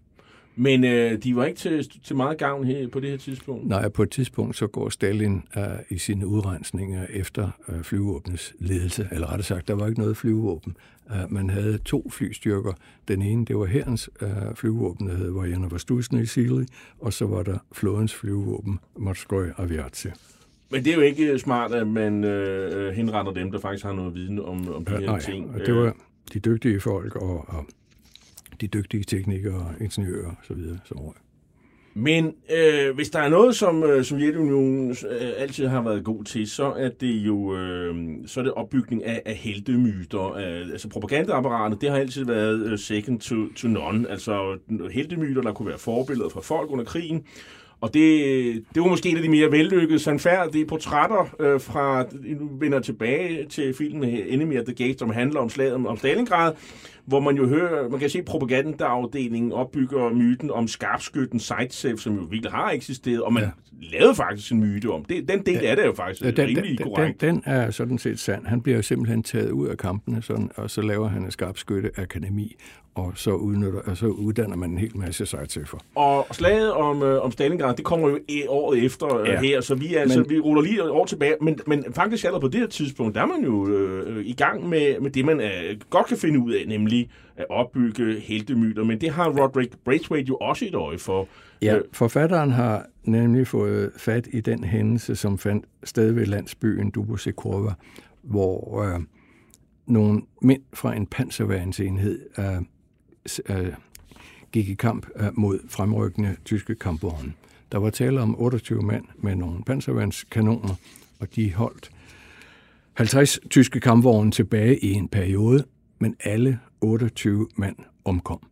Men øh, de var ikke til, til meget gavn her på det her tidspunkt? Nej, på et tidspunkt så går Stalin øh, i sine udrensninger efter øh, flyvåbnets ledelse, eller rettere sagt, der var ikke noget flyvåben. Uh, man havde to flystyrker. Den ene, det var herrens uh, flyvåben, der hed Vojana Vostusny Sili, og så var der flådens flyvåben, Morskoj Aviatsia. Men det er jo ikke smart, at man øh, henretter dem, der faktisk har noget viden om, om de her nej, ting. det var de dygtige folk og, og de dygtige teknikere, ingeniører osv. Så men øh, hvis der er noget, som øh, Sovjetunionen øh, altid har været god til, så er det jo øh, så er det opbygning af, af heltemyter. Af, altså propagandaapparatet, det har altid været øh, second to, to none. Altså heltemyter, der kunne være forbilleder for folk under krigen. Og det, det var måske et af de mere vellykkede, sandfærdige portrætter øh, fra, nu vender tilbage til filmen Enemy at the Gate, som handler om slaget om Stalingrad, hvor man jo hører, man kan se propagandaafdelingen opbygger myten om skarpskytten Sightsafe, som jo virkelig har eksisteret, og man ja. lavede faktisk en myte om. Det, den del ja. af det er jo faktisk ja, den, rimelig den, korrekt. Den, den er sådan set sand. Han bliver jo simpelthen taget ud af kampene, sådan, og så laver han en skarpskytte akademi, og så, udnytter, og så uddanner man en hel masse Sightsafer. Og slaget om, øh, om Stalingrad, det kommer jo året efter øh, ja. her, så vi, altså, men, vi ruller lige år tilbage, men, men faktisk allerede på det her tidspunkt, der er man jo øh, i gang med, med det, man øh, godt kan finde ud af, nemlig nemlig at opbygge heltemyter, men det har Roderick Braithwaite jo også et øje for. Ja, øh, forfatteren har nemlig fået fat i den hændelse, som fandt sted ved landsbyen Dubosekurva, hvor øh, nogle mænd fra en panserværnsenhed øh, øh, gik i kamp øh, mod fremrykkende tyske kampvogne. Der var tale om 28 mand med nogle panserværnskanoner, og de holdt 50 tyske kampvogne tilbage i en periode, men alle 28 mand omkom.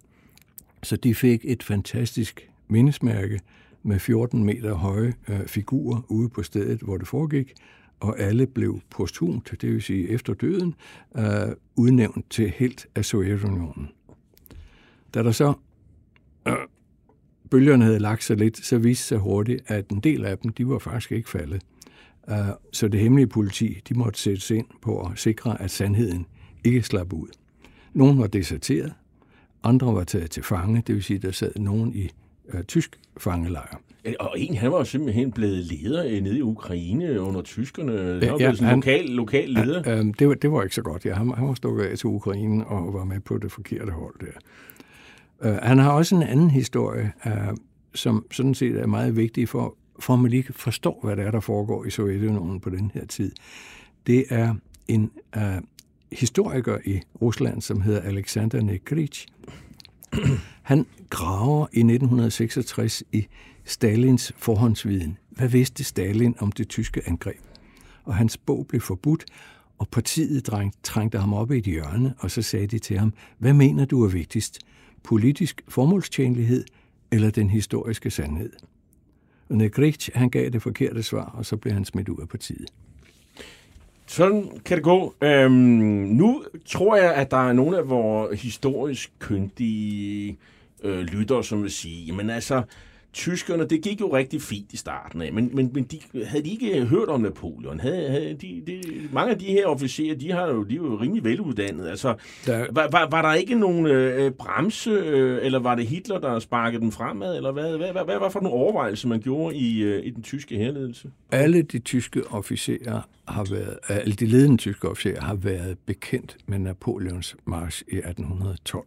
Så de fik et fantastisk mindesmærke med 14 meter høje øh, figurer ude på stedet, hvor det foregik, og alle blev posthumt, det vil sige efter døden, øh, udnævnt til helt af Sovjetunionen. Da der så øh, bølgerne havde lagt sig lidt, så viste sig hurtigt, at en del af dem, de var faktisk ikke faldet. Øh, så det hemmelige politi, de måtte sættes ind på at sikre, at sandheden ikke slap ud. Nogle var deserteret, andre var taget til fange, det vil sige, der sad nogen i uh, tysk fangelejr. Og en, han var simpelthen blevet leder øh, nede i Ukraine under tyskerne. Han ja, var ja, sådan en lokal, lokal leder. Ja, øh, det, var, det var ikke så godt. Ja, han, han var stukket af til Ukraine og var med på det forkerte hold der. Uh, han har også en anden historie, uh, som sådan set er meget vigtig for, for at man lige forstår, hvad der er, der foregår i Sovjetunionen på den her tid. Det er en uh, historiker i Rusland, som hedder Alexander Nekrich. Han graver i 1966 i Stalins forhåndsviden. Hvad vidste Stalin om det tyske angreb? Og hans bog blev forbudt, og partiet trængte ham op i et hjørne, og så sagde de til ham, hvad mener du er vigtigst? Politisk formålstjenlighed eller den historiske sandhed? Og Negrich, han gav det forkerte svar, og så blev han smidt ud af partiet. Sådan kan det gå. Øhm, nu tror jeg, at der er nogle af vores historisk kyndige øh, lyttere, som vil sige, jamen altså, tyskerne, det gik jo rigtig fint i starten af, men, men, men de, havde de ikke hørt om Napoleon? Havde, havde de, de, mange af de her officerer, de, har jo, de er jo rimelig veluddannede. Altså, der... var, var, var der ikke nogen øh, bremse, øh, eller var det Hitler, der sparkede den fremad, eller hvad, hvad, hvad, hvad var for nogle overvejelser, man gjorde i, øh, i den tyske herledelse? Alle de tyske officerer har været, alle de ledende tyske officerer har været bekendt med Napoleons march i 1812.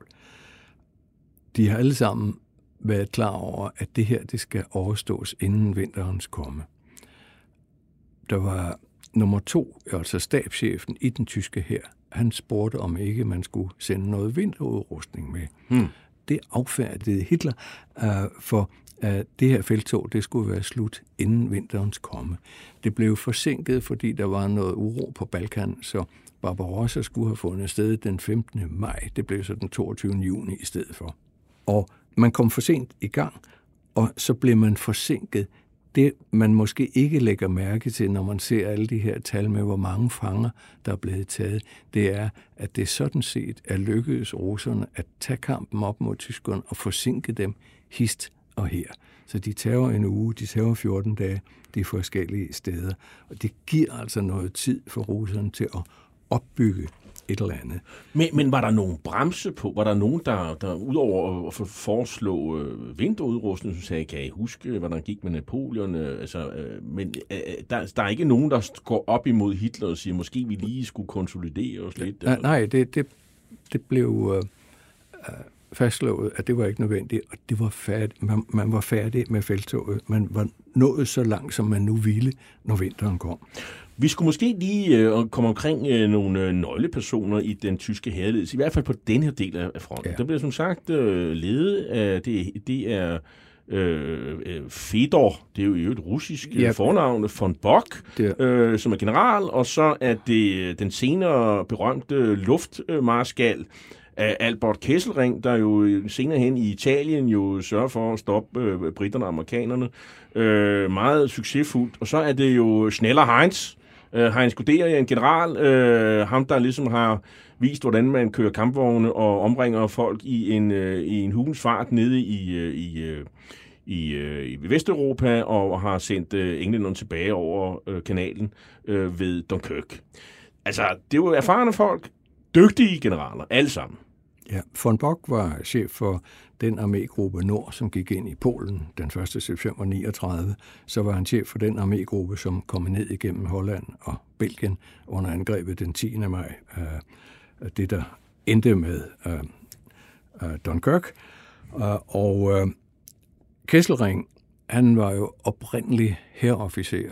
De har alle sammen været klar over, at det her det skal overstås inden vinterens komme. Der var nummer to, altså stabschefen i den tyske her, han spurgte, om ikke man skulle sende noget vinterudrustning med. Hmm. Det affærdede Hitler, uh, for uh, det her feltog, det skulle være slut inden vinterens komme. Det blev forsinket, fordi der var noget uro på Balkan, så Barbarossa skulle have fundet sted den 15. maj. Det blev så den 22. juni i stedet for. Og man kom for sent i gang, og så blev man forsinket. Det, man måske ikke lægger mærke til, når man ser alle de her tal med, hvor mange fanger, der er blevet taget, det er, at det sådan set er lykkedes russerne at tage kampen op mod tyskerne og forsinke dem hist og her. Så de tager en uge, de tager 14 dage, de forskellige steder. Og det giver altså noget tid for russerne til at opbygge et eller andet. Men, men var der nogen bremse på? Var der nogen, der, der udover at foreslå øh, vinterudrustning, som sagde, kan I huske, hvordan gik med Napoleon? Øh, altså, øh, men øh, der, der er ikke nogen, der går op imod Hitler og siger, måske vi lige skulle konsolidere os lidt? Ja, nej, det, det, det blev øh, øh, fastslået, at det var ikke nødvendigt, og det var færdig, man, man var færdig med feltoget. Man var nået så langt, som man nu ville, når vinteren kom. Vi skulle måske lige øh, komme omkring øh, nogle øh, nøglepersoner i den tyske herledelse, i hvert fald på den her del af fronten. Ja. Der bliver som sagt øh, ledet af, det, det er øh, øh Fedor, det er jo et russisk øh, ja. fornavn, von Bock, øh, som er general, og så er det den senere berømte luftmarskal, Albert Kesselring, der jo senere hen i Italien jo sørger for at stoppe øh, britterne og amerikanerne. Øh, meget succesfuldt. Og så er det jo Schneller Heinz, øh, Heinz Guderian, en general, øh, ham der ligesom har vist, hvordan man kører kampvogne og omringer folk i en, øh, i en hulens fart nede i, øh, i, øh, i, øh, i Vesteuropa, og har sendt øh, englænderne tilbage over øh, kanalen øh, ved Dunkirk. Altså, det er jo erfarne folk, dygtige generaler, alle sammen. Ja, von Bock var chef for den armégruppe Nord, som gik ind i Polen den 1. september 39. Så var han chef for den armégruppe, som kom ned igennem Holland og Belgien under angrebet den 10. maj. Øh, det, der endte med øh, øh, Dunkirk. Øh, og øh, Kesselring, han var jo oprindelig herofficer,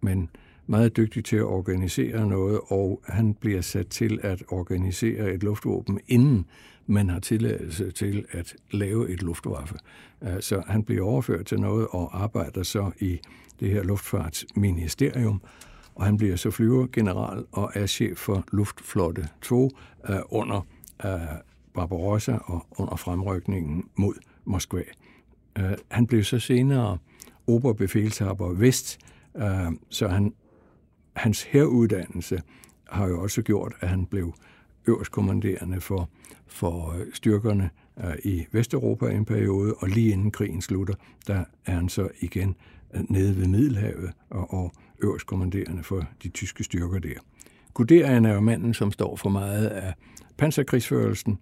men meget dygtig til at organisere noget, og han bliver sat til at organisere et luftvåben, inden man har tilladelse til at lave et luftvaffe. Øh, så han bliver overført til noget og arbejder så i det her luftfartsministerium, og han bliver så flyvergeneral og er chef for Luftflotte 2 øh, under øh, Barbarossa og under fremrykningen mod Moskva. Han blev så senere oberbefælshaber Vest, så han, hans heruddannelse har jo også gjort, at han blev øverstkommanderende for, for øh, styrkerne øh, i Vesteuropa en periode, og lige inden krigen slutter, der er han så igen øh, nede ved Middelhavet og, og øverstkommanderende for de tyske styrker der. Guderian er jo manden, som står for meget af panserkrigsførelsen,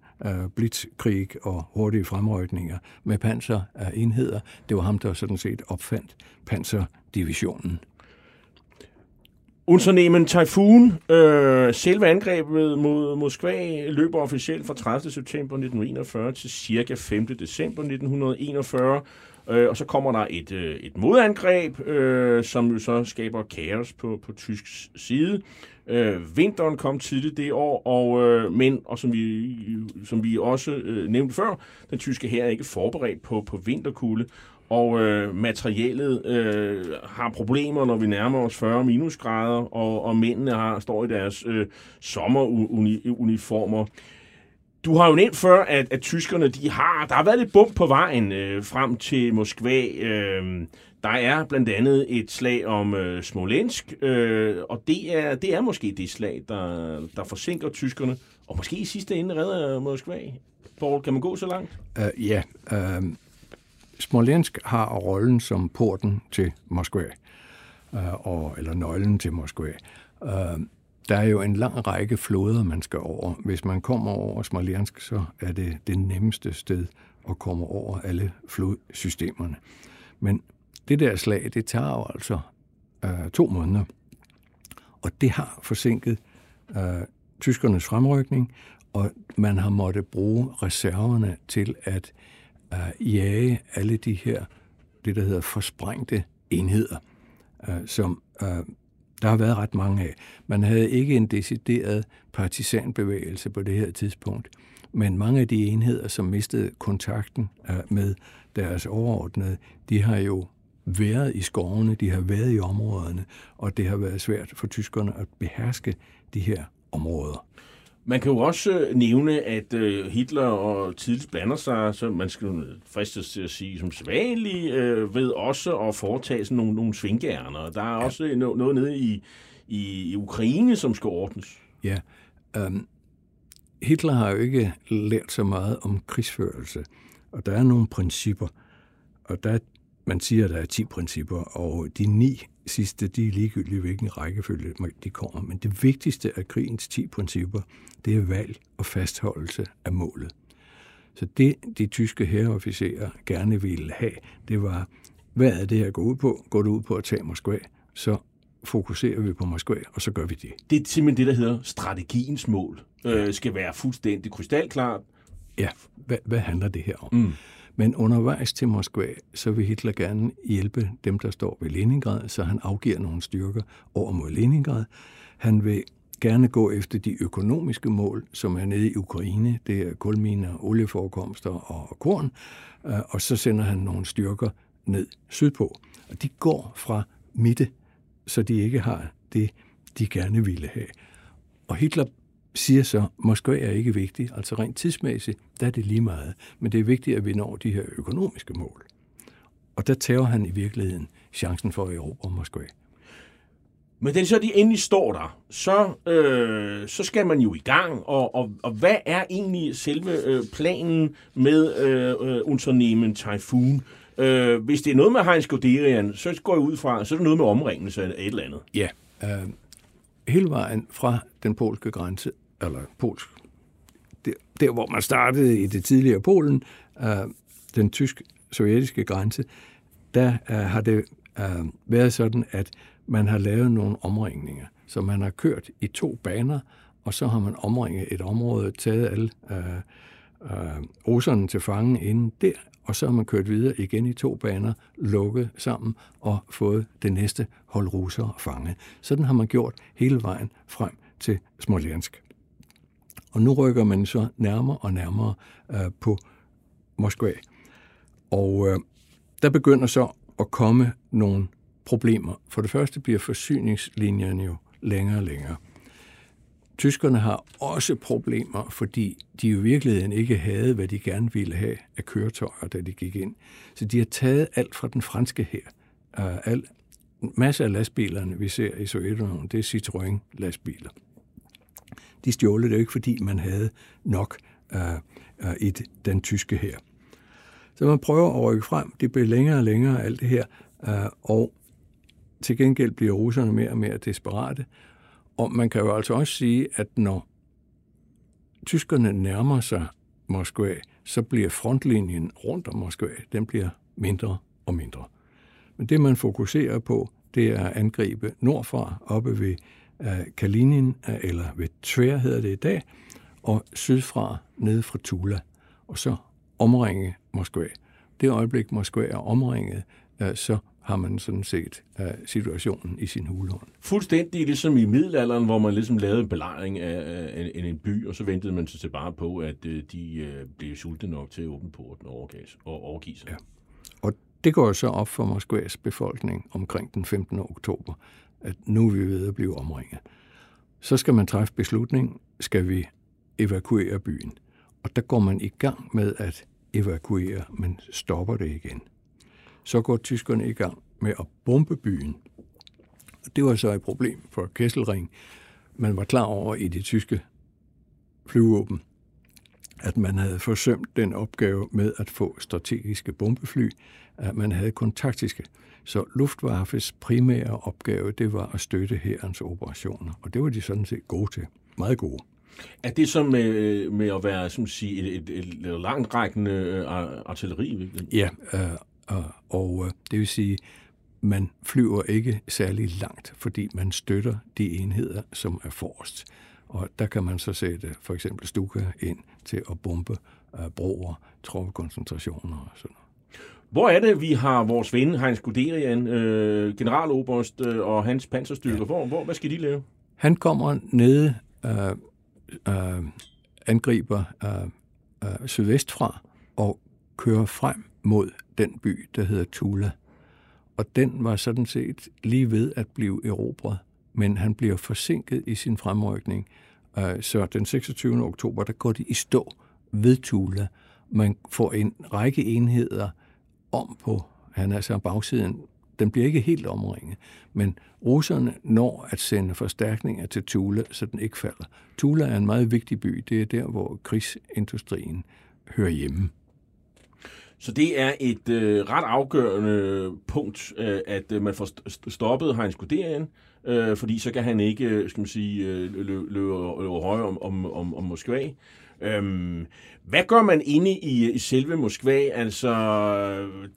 blitzkrig og hurtige fremrykninger med panserenheder. Det var ham, der sådan set opfandt panserdivisionen. Unternehmen Typhoon, øh, selve angrebet mod Moskva, løber officielt fra 30. september 1941 til cirka 5. december 1941. Øh, og så kommer der et, øh, et modangreb, øh, som jo så skaber kaos på, på tysk side. Øh, vinteren kom tidligt det år, og øh, men, og som vi, som vi også øh, nævnte før, den tyske her er ikke forberedt på, på vinterkulde, og øh, materialet øh, har problemer, når vi nærmer os 40 minusgrader, og, og mændene har, står i deres øh, sommeruniformer. Du har jo nævnt før, at, at tyskerne, de har, der har været lidt bump på vejen øh, frem til Moskva. Øh, der er blandt andet et slag om øh, Smolensk, øh, og det er, det er måske det slag, der, der forsinker tyskerne, og måske i sidste ende redder Moskva. Paul, kan man gå så langt? Uh, ja, uh, Smolensk har rollen som porten til Moskva, øh, og, eller nøglen til Moskva. Øh, der er jo en lang række floder, man skal over. Hvis man kommer over Smolensk, så er det det nemmeste sted at komme over alle flodsystemerne. Men det der slag, det tager jo altså øh, to måneder. Og det har forsinket øh, tyskernes fremrykning, og man har måttet bruge reserverne til at øh, jage alle de her, det der hedder forsprængte enheder, øh, som øh, der har været ret mange af. Man havde ikke en decideret partisanbevægelse på det her tidspunkt, men mange af de enheder, som mistede kontakten øh, med deres overordnede, de har jo været i skovene, de har været i områderne, og det har været svært for tyskerne at beherske de her områder. Man kan jo også øh, nævne, at øh, Hitler og tidligt blander sig, så man skal fristes til at sige som sædvanlig, øh, ved også at foretage sådan nogle, nogle svingærner. Der er ja. også noget nede i, i Ukraine, som skal ordnes. Ja, um, Hitler har jo ikke lært så meget om krigsførelse, og der er nogle principper, og der, man siger, at der er 10 principper, og de ni sidste, de er ligegyldige, hvilken rækkefølge de kommer. Men det vigtigste af krigens 10 principper, det er valg og fastholdelse af målet. Så det, de tyske herreofficerer gerne ville have, det var, hvad er det her går ud på? Går det ud på at tage Moskva, så fokuserer vi på Moskva, og så gør vi det. Det er simpelthen det, der hedder strategiens mål. Ja. Øh, skal være fuldstændig krystalklart. Ja, hvad, hvad handler det her om? Mm. Men undervejs til Moskva, så vil Hitler gerne hjælpe dem, der står ved Leningrad, så han afgiver nogle styrker over mod Leningrad. Han vil gerne gå efter de økonomiske mål, som er nede i Ukraine. Det er kulminer, olieforekomster og korn. Øh, og så sender han nogle styrker ned sydpå. Og de går fra midte, så de ikke har det, de gerne ville have. Og Hitler siger så, Moskva er ikke vigtig, altså rent tidsmæssigt, der er det lige meget, men det er vigtigt, at vi når de her økonomiske mål. Og der tager han i virkeligheden chancen for at erobre Moskva. Men den så de endelig står der, så, øh, så skal man jo i gang. Og, og, og hvad er egentlig selve øh, planen med øh, Unternehmen Typhoon? Øh, hvis det er noget med Heinz Guderian, så går jeg ud fra, så er det noget med omringelse af et eller andet. Ja, øh, hele vejen fra den polske grænse eller polsk, der, der hvor man startede i det tidligere Polen, øh, den tysk-sovjetiske grænse, der øh, har det øh, været sådan, at man har lavet nogle omringninger. Så man har kørt i to baner, og så har man omringet et område, taget alle øh, øh, russerne til fange inden der, og så har man kørt videre igen i to baner, lukket sammen og fået det næste hold russere fanget. Sådan har man gjort hele vejen frem til Smolensk. Og nu rykker man så nærmere og nærmere øh, på Moskva. Og øh, der begynder så at komme nogle problemer. For det første bliver forsyningslinjerne jo længere og længere. Tyskerne har også problemer, fordi de i virkeligheden ikke havde, hvad de gerne ville have af køretøjer, da de gik ind. Så de har taget alt fra den franske her. Uh, øh, al, masser af lastbilerne, vi ser i Sovjetunionen, det er Citroën-lastbiler. De stjålede det jo ikke, fordi man havde nok øh, øh, i den tyske her. Så man prøver at rykke frem. Det bliver længere og længere, alt det her. Øh, og til gengæld bliver russerne mere og mere desperate. Og man kan jo altså også sige, at når tyskerne nærmer sig Moskva, så bliver frontlinjen rundt om Moskva, den bliver mindre og mindre. Men det, man fokuserer på, det er at angribe nordfra, oppe ved Kalinin, eller ved Tver hedder det i dag, og sydfra, nede fra Tula, og så omringe Moskva. Det øjeblik, Moskva er omringet, så har man sådan set uh, situationen i sin hulehånd. Fuldstændig ligesom i middelalderen, hvor man ligesom lavede en belejring af, af en, en by, og så ventede man sig til bare på, at uh, de uh, blev sultne nok til at åbne porten og overgive sig. Ja. Og det går så op for Moskvas befolkning omkring den 15. oktober, at nu er vi ved at blive omringet. Så skal man træffe beslutning, skal vi evakuere byen. Og der går man i gang med at evakuere, men stopper det igen. Så går tyskerne i gang med at bombe byen. Og det var så et problem for Kesselring. Man var klar over i det tyske flyvåben, at man havde forsømt den opgave med at få strategiske bombefly, at man havde kun taktiske. Så Luftwaffes primære opgave, det var at støtte herrens operationer, og det var de sådan set gode til. Meget gode. Er det så med, med at være som sige, et, et, et langt rækkende øh, artilleri? Ja, øh, og øh, det vil sige, man flyver ikke særlig langt, fordi man støtter de enheder, som er forrest. Og der kan man så sætte for eksempel Stuka ind til at bombe uh, broer, troppekoncentrationer og sådan noget. Hvor er det, vi har vores ven Heinz Guderian, øh, generaloberst øh, og hans panserstyrker? Ja. Hvor, hvor, hvad skal de lave? Han kommer ned, øh, øh, angriber øh, øh, sydvestfra og kører frem mod den by, der hedder Tula. Og den var sådan set lige ved at blive erobret, men han bliver forsinket i sin fremrykning. Øh, så den 26. oktober, der går de i stå ved Tula. Man får en række enheder om på, han er så bagsiden, den bliver ikke helt omringet, men russerne når at sende forstærkninger til Tula, så den ikke falder. Tula er en meget vigtig by. Det er der, hvor krigsindustrien hører hjemme. Så det er et øh, ret afgørende punkt, øh, at øh, man får stoppet Heinz Guderian, øh, fordi så kan han ikke, øh, skal man sige, øh, løbe, løbe, løbe højere om, om, om, om Moskva. Øhm, hvad gør man inde i, i selve Moskva? Altså,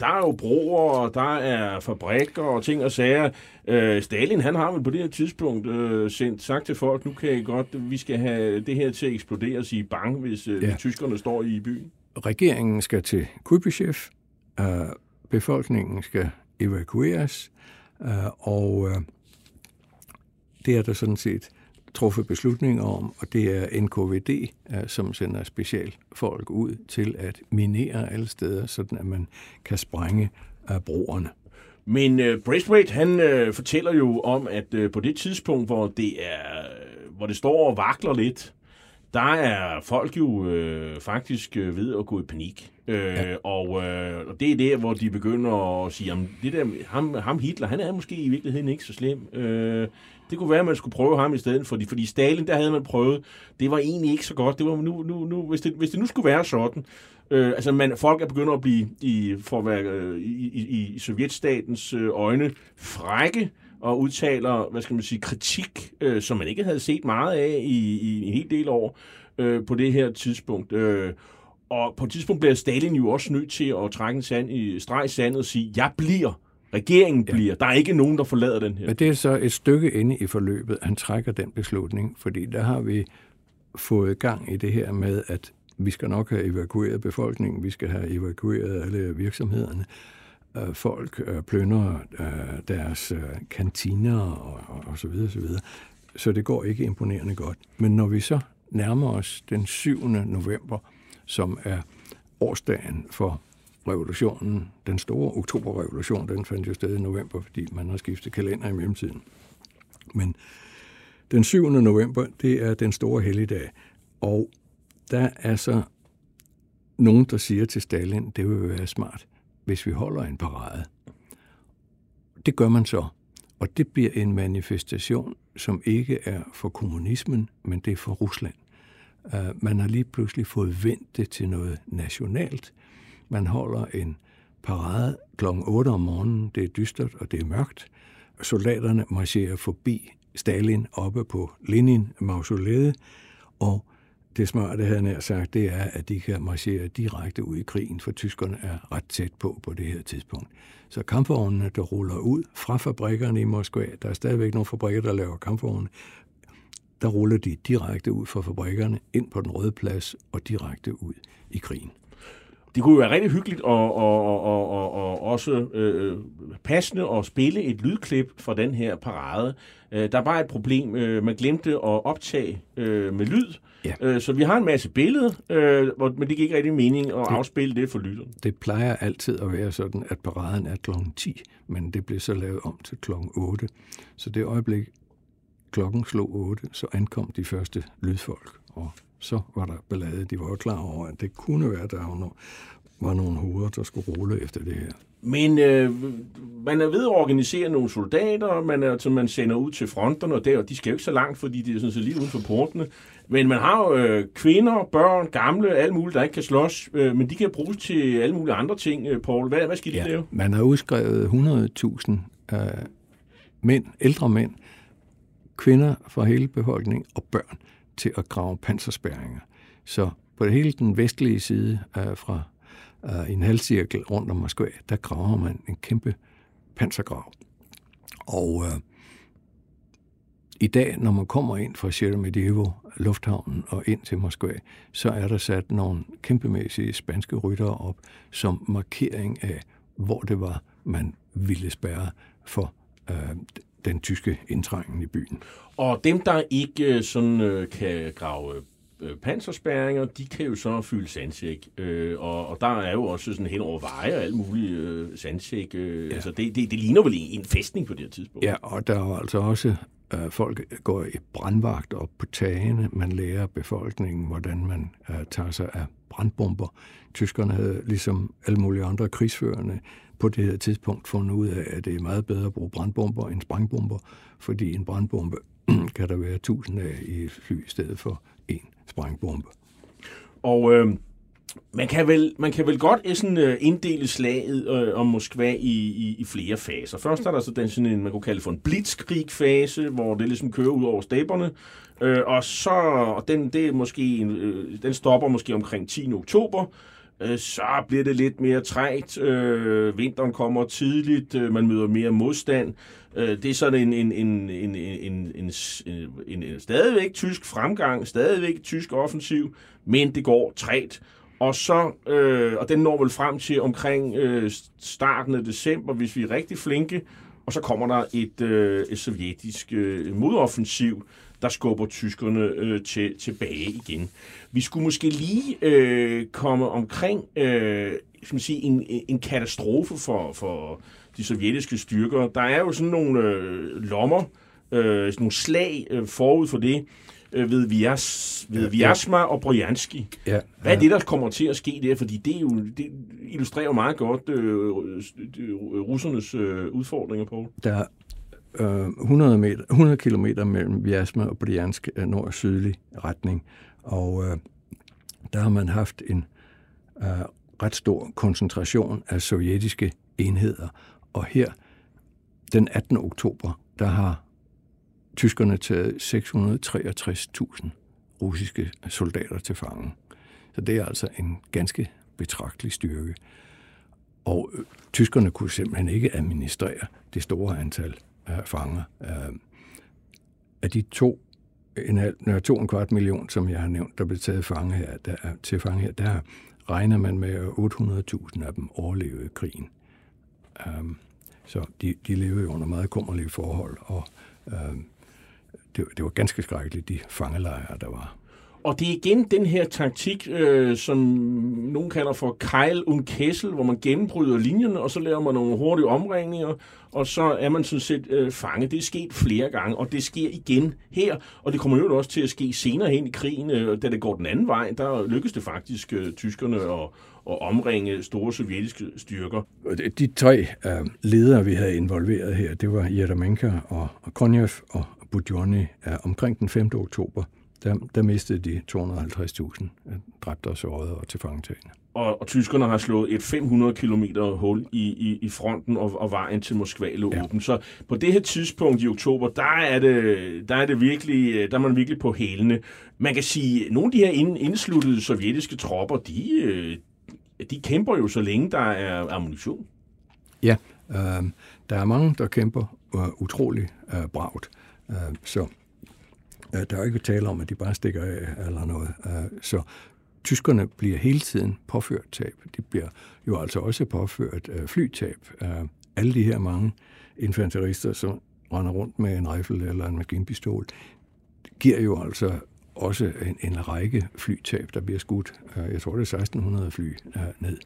der er jo broer, der er fabrikker og ting og sager. Øh, Stalin, han har vel på det her tidspunkt øh, sendt sagt til folk, nu kan I godt, vi skal have det her til at eksplodere og sige bang, hvis, øh, ja. hvis tyskerne står i byen. Regeringen skal til Kubitschef, øh, befolkningen skal evakueres, øh, og øh, det er der sådan set truffet beslutninger om, og det er NKVD, øh, som sender specialfolk ud til at minere alle steder, sådan at man kan sprænge øh, broerne. Men øh, Braithwaite, han øh, fortæller jo om, at øh, på det tidspunkt, hvor det er, hvor det står og vakler lidt, der er folk jo uh, faktisk uh, ved at gå i panik. Uh, ja. og, uh, og det er der, hvor de begynder at sige, at det der, ham, ham Hitler, han er måske i virkeligheden ikke så slem. Uh, det kunne være, at man skulle prøve ham i stedet, fordi, fordi Stalin, der havde man prøvet, det var egentlig ikke så godt. Det var nu, nu, nu, hvis, det, hvis det nu skulle være sådan, øh, altså man, folk er begyndt at blive, i, for at være øh, i, i, i sovjetstatens øh, øjne, frække, og udtaler, hvad skal man sige, kritik, øh, som man ikke havde set meget af i, i en hel del år øh, på det her tidspunkt. Øh, og på et tidspunkt bliver Stalin jo også nødt til at trække en sand i, streg sandet og sige, jeg bliver Regeringen bliver. Ja. Der er ikke nogen, der forlader den her. Men det er så et stykke inde i forløbet, han trækker den beslutning, fordi der har vi fået gang i det her med, at vi skal nok have evakueret befolkningen, vi skal have evakueret alle virksomhederne. Øh, folk øh, plønder øh, deres øh, kantiner og, og, og så videre, så videre. Så det går ikke imponerende godt. Men når vi så nærmer os den 7. november, som er årsdagen for revolutionen, den store oktoberrevolution, den fandt jo sted i november, fordi man har skiftet kalender i mellemtiden. Men den 7. november, det er den store helligdag, og der er så nogen, der siger til Stalin, det vil være smart, hvis vi holder en parade. Det gør man så, Og det bliver en manifestation, som ikke er for kommunismen, men det er for Rusland. Uh, man har lige pludselig fået vendt det til noget nationalt. Man holder en parade kl. 8 om morgenen. Det er dystert, og det er mørkt. Soldaterne marcherer forbi Stalin oppe på Lenin mausoleet, og det smarte, han har sagt, det er, at de kan marchere direkte ud i krigen, for tyskerne er ret tæt på på det her tidspunkt. Så kampvognene, der ruller ud fra fabrikkerne i Moskva, der er stadigvæk nogle fabrikker, der laver kampvogne, der ruller de direkte ud fra fabrikkerne, ind på den røde plads og direkte ud i krigen. Det kunne jo være rigtig hyggeligt og, og, og, og, og, og også øh, passende at spille et lydklip fra den her parade. Øh, der var et problem. Øh, man glemte at optage øh, med lyd. Ja. Øh, så vi har en masse billeder, øh, men det giver ikke rigtig mening at afspille det for lytteren. Det plejer altid at være sådan, at paraden er kl. 10, men det blev så lavet om til kl. 8. Så det øjeblik, klokken slog 8, så ankom de første lydfolk, og så var der ballade. De var jo klar over, at det kunne være, at der var, nogle hoveder, der skulle rulle efter det her. Men øh, man er ved at organisere nogle soldater, man, er, som man sender ud til fronterne, og der, de skal jo ikke så langt, fordi de er sådan set lige uden for portene. Men man har jo øh, kvinder, børn, gamle, alle mulige, der ikke kan slås, øh, men de kan bruges til alle mulige andre ting, øh, Paul. Hvad, hvad skal de ja, lave? Man har udskrevet 100.000 øh, mænd, ældre mænd, kvinder fra hele befolkningen og børn til at grave panserspærringer. Så på hele den vestlige side øh, fra øh, en halvcirkel rundt om Moskva, der graver man en kæmpe pansergrav. Og øh, i dag, når man kommer ind fra Sheremetyevo, lufthavnen, og ind til Moskva, så er der sat nogle kæmpemæssige spanske ryttere op som markering af, hvor det var, man ville spærre for øh, den tyske indtrængen i byen. Og dem, der ikke øh, sådan øh, kan grave øh, øh, panserspærringer, de kan jo så fylde sandsæk. Øh, og, og der er jo også sådan hen over veje og alt muligt øh, sandsæk. Øh, ja. Altså det, det, det ligner vel en fæstning på det her tidspunkt. Ja, og der er altså også øh, folk går i brandvagt op på tagene. Man lærer befolkningen, hvordan man øh, tager sig af brandbomber. Tyskerne havde ligesom alle mulige andre krigsførende på det her tidspunkt fundet ud af, at det er meget bedre at bruge brandbomber end sprængbomber, fordi en brandbombe [CLEARS THROAT] kan der være tusind af i et fly i stedet for en sprængbombe. Og øh, man, kan vel, man kan vel godt øh, sådan, øh, inddele slaget øh, om Moskva i, i, i flere faser. Først er der så den sådan en, man kunne kalde for en blitzkrig-fase, hvor det ligesom kører ud over staberne. Øh, og så, og den, det er måske en, øh, den stopper måske omkring 10. oktober. Øh, så bliver det lidt mere trægt. Øh, vinteren kommer tidligt, øh, man møder mere modstand. Øh, det er sådan en, en, en, en, en, en, en, en stadigvæk tysk fremgang, stadigvæk tysk offensiv, men det går træt. Og så, øh, og den når vel frem til omkring øh, starten af december, hvis vi er rigtig flinke, og så kommer der et, øh, et sovjetisk øh, modoffensiv, der skubber tyskerne øh, til, tilbage igen. Vi skulle måske lige øh, komme omkring øh, skal man sige, en, en katastrofe for, for de sovjetiske styrker. Der er jo sådan nogle øh, lommer, øh, sådan nogle slag øh, forud for det øh, ved, Vias, ved ja, Viasma ja. og Brojanski. Ja, Hvad er det, der kommer til at ske der? Fordi det, er jo, det illustrerer jo meget godt øh, øh, russernes øh, udfordringer på. Der er øh, 100, meter, 100 km mellem Viasma og Bryansk øh, nord- og sydlig retning. Og øh, der har man haft en øh, ret stor koncentration af sovjetiske enheder. Og her, den 18. oktober, der har tyskerne taget 663.000 russiske soldater til fange. Så det er altså en ganske betragtelig styrke. Og øh, tyskerne kunne simpelthen ikke administrere det store antal af fanger. Øh, af de to en, halv, to en kvart million, som jeg har nævnt, der blev taget fange her, der, til fange her, der regner man med, at 800.000 af dem overlevede krigen. Um, så de, de levede jo under meget kummerlige forhold, og øh, det, det var ganske skrækkeligt, de fangelejre, der var. og det er igen den her taktik, øh, som nogen kalder for Keil und Kessel, hvor man gennembryder linjerne, og så laver man nogle hurtige omringninger, og så er man sådan set øh, fanget. Det er sket flere gange, og det sker igen her, og det kommer jo også til at ske senere hen i krigen, øh, da det går den anden vej. Der lykkes det faktisk øh, tyskerne at, at omringe store sovjetiske styrker. De tre øh, ledere, vi havde involveret her, det var Jeramenka og Konjev og Budjoni øh, omkring den 5. oktober der, der mistede de 250.000 dræbte og sårede og tilfangetagende. Og, og tyskerne har slået et 500 km hul i, i, i fronten, og, og vejen til Moskva lå ja. åben. Så på det her tidspunkt i oktober, der er det, der er det virkelig, der er man virkelig på hælene. Man kan sige, at nogle af de her ind, indsluttede sovjetiske tropper, de, øh, de kæmper jo så længe der er ammunition. Ja, øh, der er mange, der kæmper øh, utrolig øh, bragt. Øh, så Øh, der er ikke tale om, at de bare stikker af eller noget. Øh, så tyskerne bliver hele tiden påført tab. De bliver jo altså også påført øh, flytab. Øh, alle de her mange infanterister, som render rundt med en rifle eller en maskinpistol, giver jo altså også en, en række flytab, der bliver skudt. Jeg tror, det er 1600 fly ned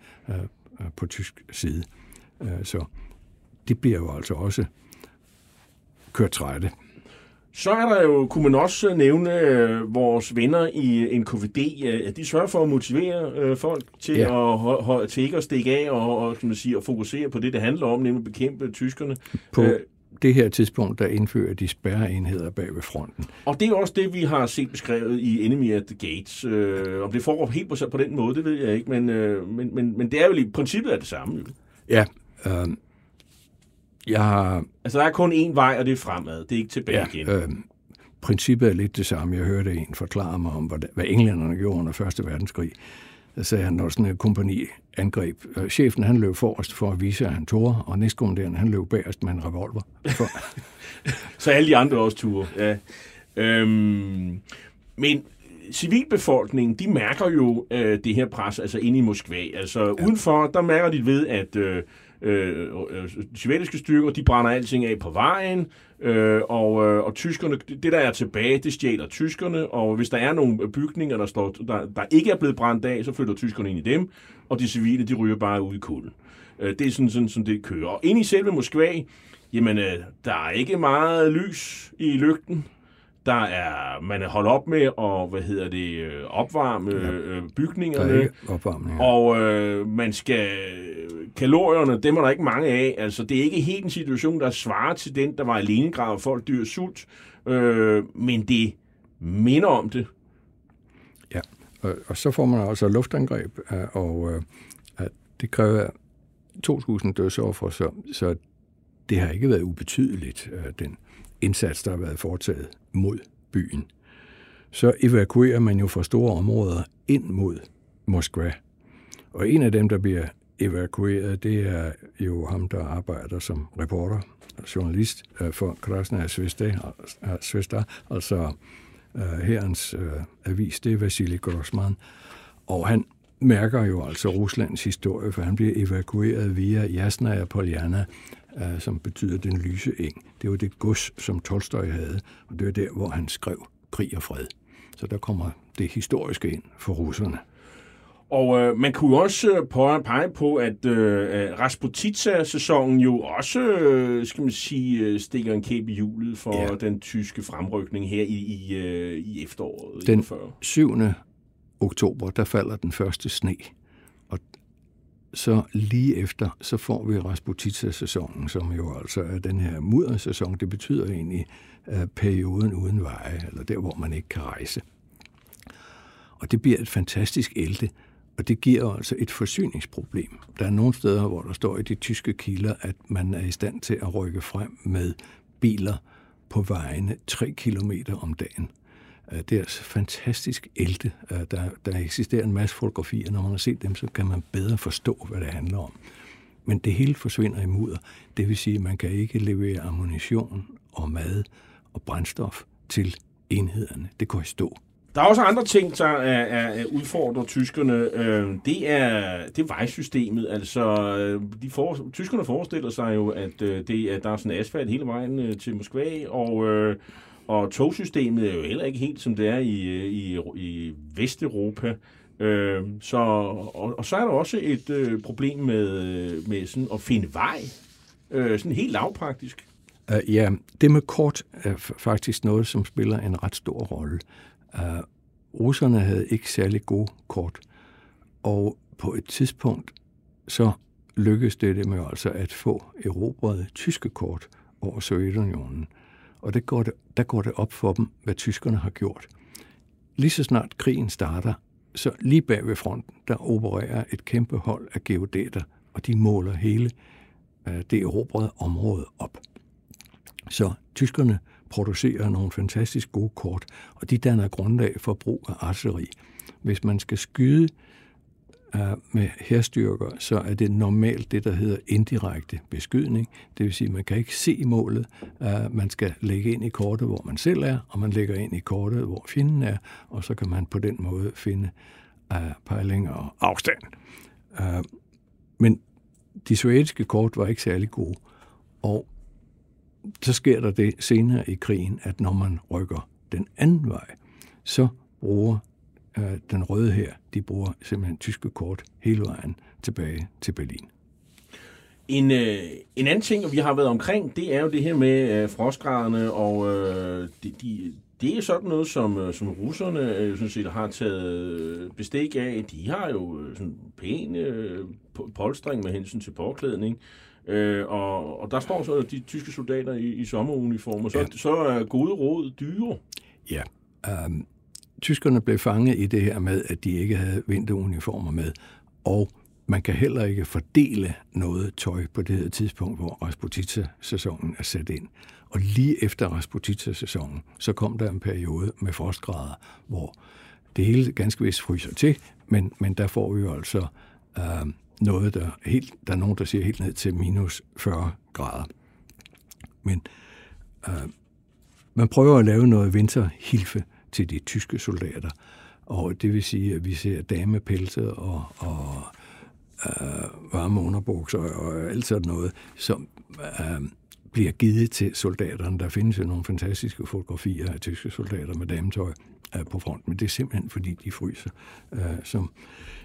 på tysk side. Så de bliver jo altså også kørt trætte. Så er der jo, kunne man også nævne øh, vores venner i NKVD, øh, de sørger for at motivere øh, folk til ja. at, at, til ikke at stikke af og, og, man sige, at fokusere på det, det handler om, nemlig at bekæmpe tyskerne. På øh, det her tidspunkt, der indfører de spærreenheder bag ved fronten. Og det er også det, vi har set beskrevet i Enemy at the Gates. Øh, om det foregår helt på, på den måde, det ved jeg ikke, men, øh, men, men, men det er jo i princippet er det samme. Jo. Ja, øh, jeg har... Altså, der er kun én vej, og det er fremad. Det er ikke tilbage ja, igen. Øh, princippet er lidt det samme. Jeg hørte en forklare mig om, hvad englænderne gjorde under 1. verdenskrig. Sagde han, når sådan en kompani angreb. Øh, chefen, han løb forrest for at vise, at han tog, og næstkommanderende, han løb bagerst med en revolver. For... [LAUGHS] Så alle de andre også turde, ja. Øhm, men civilbefolkningen, de mærker jo øh, det her pres, altså inde i Moskva. Altså ja. udenfor, der mærker de ved, at øh, øh, øh, sovjetiske styrker, de brænder alting af på vejen, øh, og, øh, og tyskerne, det der er tilbage, det stjæler tyskerne, og hvis der er nogle bygninger, der, står, der, der ikke er blevet brændt af, så flytter tyskerne ind i dem, og de civile, de ryger bare ud i kulden. Øh, det er sådan, sådan, sådan, det kører. Og ind i selve Moskva, jamen, øh, der er ikke meget lys i lygten. Der er, man er holdt op med at, hvad hedder det, øh, opvarme ja. Øh, bygningerne. Er opvarmning, ja. Og øh, man skal, kalorierne, dem er der ikke mange af. Altså, det er ikke helt en situation, der svarer til den, der var i Leningrad, og folk dyr sult. Øh, men det minder om det. Ja, og, og så får man altså luftangreb, og øh, det kræver 2.000 dødsoffer, så, så det har ikke været ubetydeligt, øh, den indsats, der har været foretaget mod byen. Så evakuerer man jo fra store områder ind mod Moskva. Og en af dem, der bliver evakueret, det er jo ham, der arbejder som reporter, journalist øh, for Krasnaya Svesta, øh, altså øh, herrens avis, det er Vasily Grossman. Og han mærker jo altså Ruslands historie, for han bliver evakueret via Jasnaya Poljana, uh, som betyder den lyse eng. Det var det gods, som Tolstoy havde, og det var der, hvor han skrev krig og fred. Så der kommer det historiske ind for russerne. Og øh, man kunne også øh, pege på, at øh, Rasputitsa-sæsonen jo også, øh, skal man sige, øh, stikker en kæp i hjulet for ja. den tyske fremrykning her i, i, øh, i efteråret. Den 7. oktober, der falder den første sne. Og så lige efter, så får vi Rasputitsa-sæsonen, som jo altså er den her muddersæson. Det betyder egentlig uh, perioden uden veje, eller der, hvor man ikke kan rejse. Og det bliver et fantastisk elte, og det giver altså et forsyningsproblem. Der er nogle steder, hvor der står i de tyske kilder, at man er i stand til at rykke frem med biler på vejene 3 km om dagen. Øh, det er altså fantastisk ælte. Øh, der, der eksisterer en masse fotografier. Når man har set dem, så kan man bedre forstå, hvad det handler om. Men det hele forsvinder i mudder. Det vil sige, at man kan ikke levere ammunition og mad og brændstof til enhederne. Det går i stå. Der er også andre ting, der er, er, er udfordrer tyskerne. Øh, det, er, det er vejsystemet. Altså, øh, de for, tyskerne forestiller sig jo, at det, at der er sådan asfalt hele vejen til Moskva, og, øh, og togsystemet er jo heller ikke helt, som det er i, øh, i, i Vesteuropa. Øh, så, og, og så er der også et øh, problem med, øh, med sådan at finde vej. Øh, sådan helt lavpraktisk. Uh, ja, det med kort er faktisk noget, som spiller en ret stor rolle. Uh, russerne havde ikke særlig gode kort, og på et tidspunkt så lykkedes det dem jo altså at få erobrede tyske kort over Sovjetunionen. Og det går det, der går det op for dem, hvad tyskerne har gjort. Lige så snart krigen starter, så lige bag ved fronten, der opererer et kæmpe hold af geodater, og de måler hele øh, det erobrede område op. Så tyskerne producerer nogle fantastisk gode kort, og de danner grundlag for brug af artilleri. Hvis man skal skyde uh, med herstyrker, så er det normalt det, der hedder indirekte beskydning. Det vil sige, at man kan ikke se målet. Øh, man skal lægge ind i kortet, hvor man selv er, og man lægger ind i kortet, hvor fjenden er, og så kan man på den måde finde øh, pejling og afstand. Øh, men de sovjetiske kort var ikke særlig gode, og så sker der det senere i krigen, at når man rykker den anden vej, så bruger øh, den røde her, de bruger simpelthen tyske kort hele vejen tilbage til Berlin. En, øh, en anden ting, vi har været omkring, det er jo det her med øh, frostgraderne, og øh, de, de, det er sådan noget, som, øh, som russerne øh, sådan set har taget bestik af. De har jo øh, sådan pæn øh, polstring med hensyn til påklædning. Øh, og, og der står så de tyske soldater i, i sommeruniformer. Så, ja. så er gode råd dyre. Ja. Um, tyskerne blev fanget i det her med, at de ikke havde vinteruniformer med. Og man kan heller ikke fordele noget tøj på det her tidspunkt, hvor Rasputitsa-sæsonen er sat ind. Og lige efter Rasputitsa-sæsonen, så kom der en periode med frostgrader, hvor det hele ganske vist fryser til, men, men der får vi jo altså øh, noget, der, helt, der er nogen, der siger helt ned til minus 40 grader. Men øh, man prøver at lave noget vinterhilfe til de tyske soldater, og det vil sige, at vi ser damepelse og, og øh, varme underbukser og alt sådan noget, som øh, bliver givet til soldaterne. Der findes jo nogle fantastiske fotografier af tyske soldater med dametøj øh, på front, men det er simpelthen fordi, de fryser, øh, som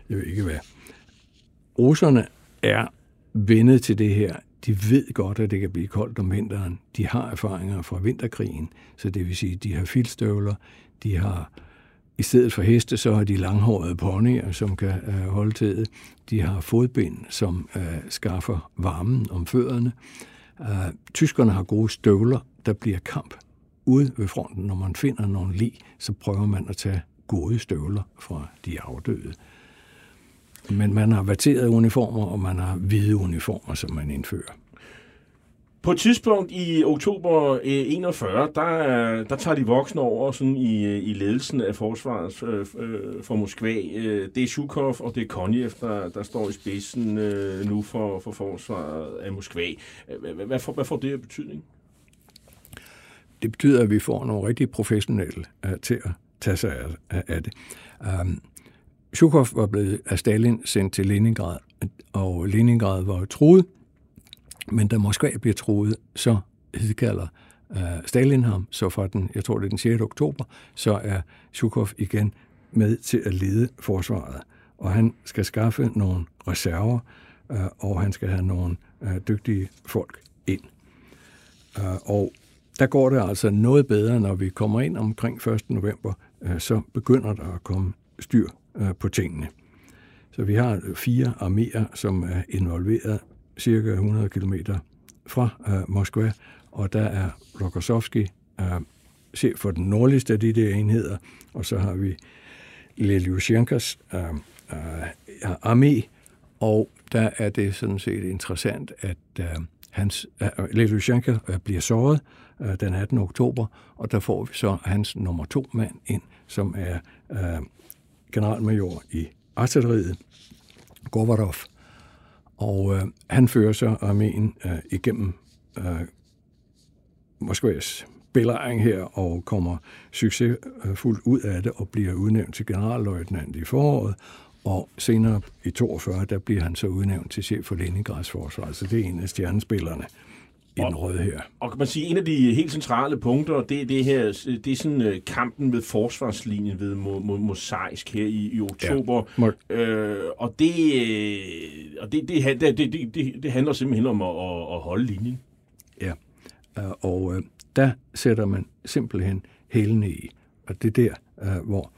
jeg ved ikke hvad. Russerne er vendet til det her. De ved godt, at det kan blive koldt om vinteren. De har erfaringer fra vinterkrigen, så det vil sige, at de har filstøvler, de har i stedet for heste, så har de langhårede ponyer, som kan øh, holde til De har fodbind, som øh, skaffer varmen om fødderne. Øh, tyskerne har gode støvler. Der bliver kamp ude ved fronten. Når man finder nogle lig, så prøver man at tage gode støvler fra de afdøde. Men man har vaterede uniformer, og man har hvide uniformer, som man indfører. På et tidspunkt i oktober øh, 41, der, der tager de voksne over sådan i, øh, i ledelsen af forsvaret øh, øh for Moskva. Det er Zhukov og det er Konjev, der, der står i spidsen øh, nu for, for forsvaret af Moskva. Hvad, hvad, får, hvad får det af betydning? Det betyder, at vi får nogle rigtig professionelle uh, til at tage sig af, af det. Øhm, um, Zhukov var blevet af Stalin sendt til Leningrad, og Leningrad var truet, men da Moskva bliver troet, så hedkalder uh, øh, Stalin ham, så fra den, jeg tror det er den 6. oktober, så er Zhukov igen med til at lede forsvaret. Og han skal skaffe nogle reserver, øh, og han skal have nogle øh, dygtige folk ind. Øh, og der går det altså noget bedre, når vi kommer ind omkring 1. november, så begynder der at komme styr på tingene. Så vi har fire arméer, som er involveret cirka 100 km fra uh, Moskva, og der er Rokossovski uh, øh, chef for den nordligste af de der enheder, og så har vi Lelyushenkas uh, øh, uh, armé, og der er det sådan set interessant, at uh, hans, uh, Lelyushenka uh, bliver såret uh, den 18. oktober, og der får vi så hans nummer to mand ind, som er uh, generalmajor i artilleriet, Govarov, og øh, han fører så arméen øh, igennem øh, Moskvas belejring her og kommer succesfuldt ud af det og bliver udnævnt til generalløjtnant i foråret. Og senere i 42, der bliver han så udnævnt til chef for Leningrads forsvar, så det er en af stjernespillerne i den røde her. Og kan man sige, en af de helt centrale punkter, det er det her, det er sådan uh, kampen ved forsvarslinjen ved Mosaisk her i, i oktober. Ja. Øh, og det, øh, og det, det, det, det, det, det handler simpelthen om at, at, holde linjen. Ja, øh, og uh, der sætter man simpelthen hælene i. Og det er der, uh, hvor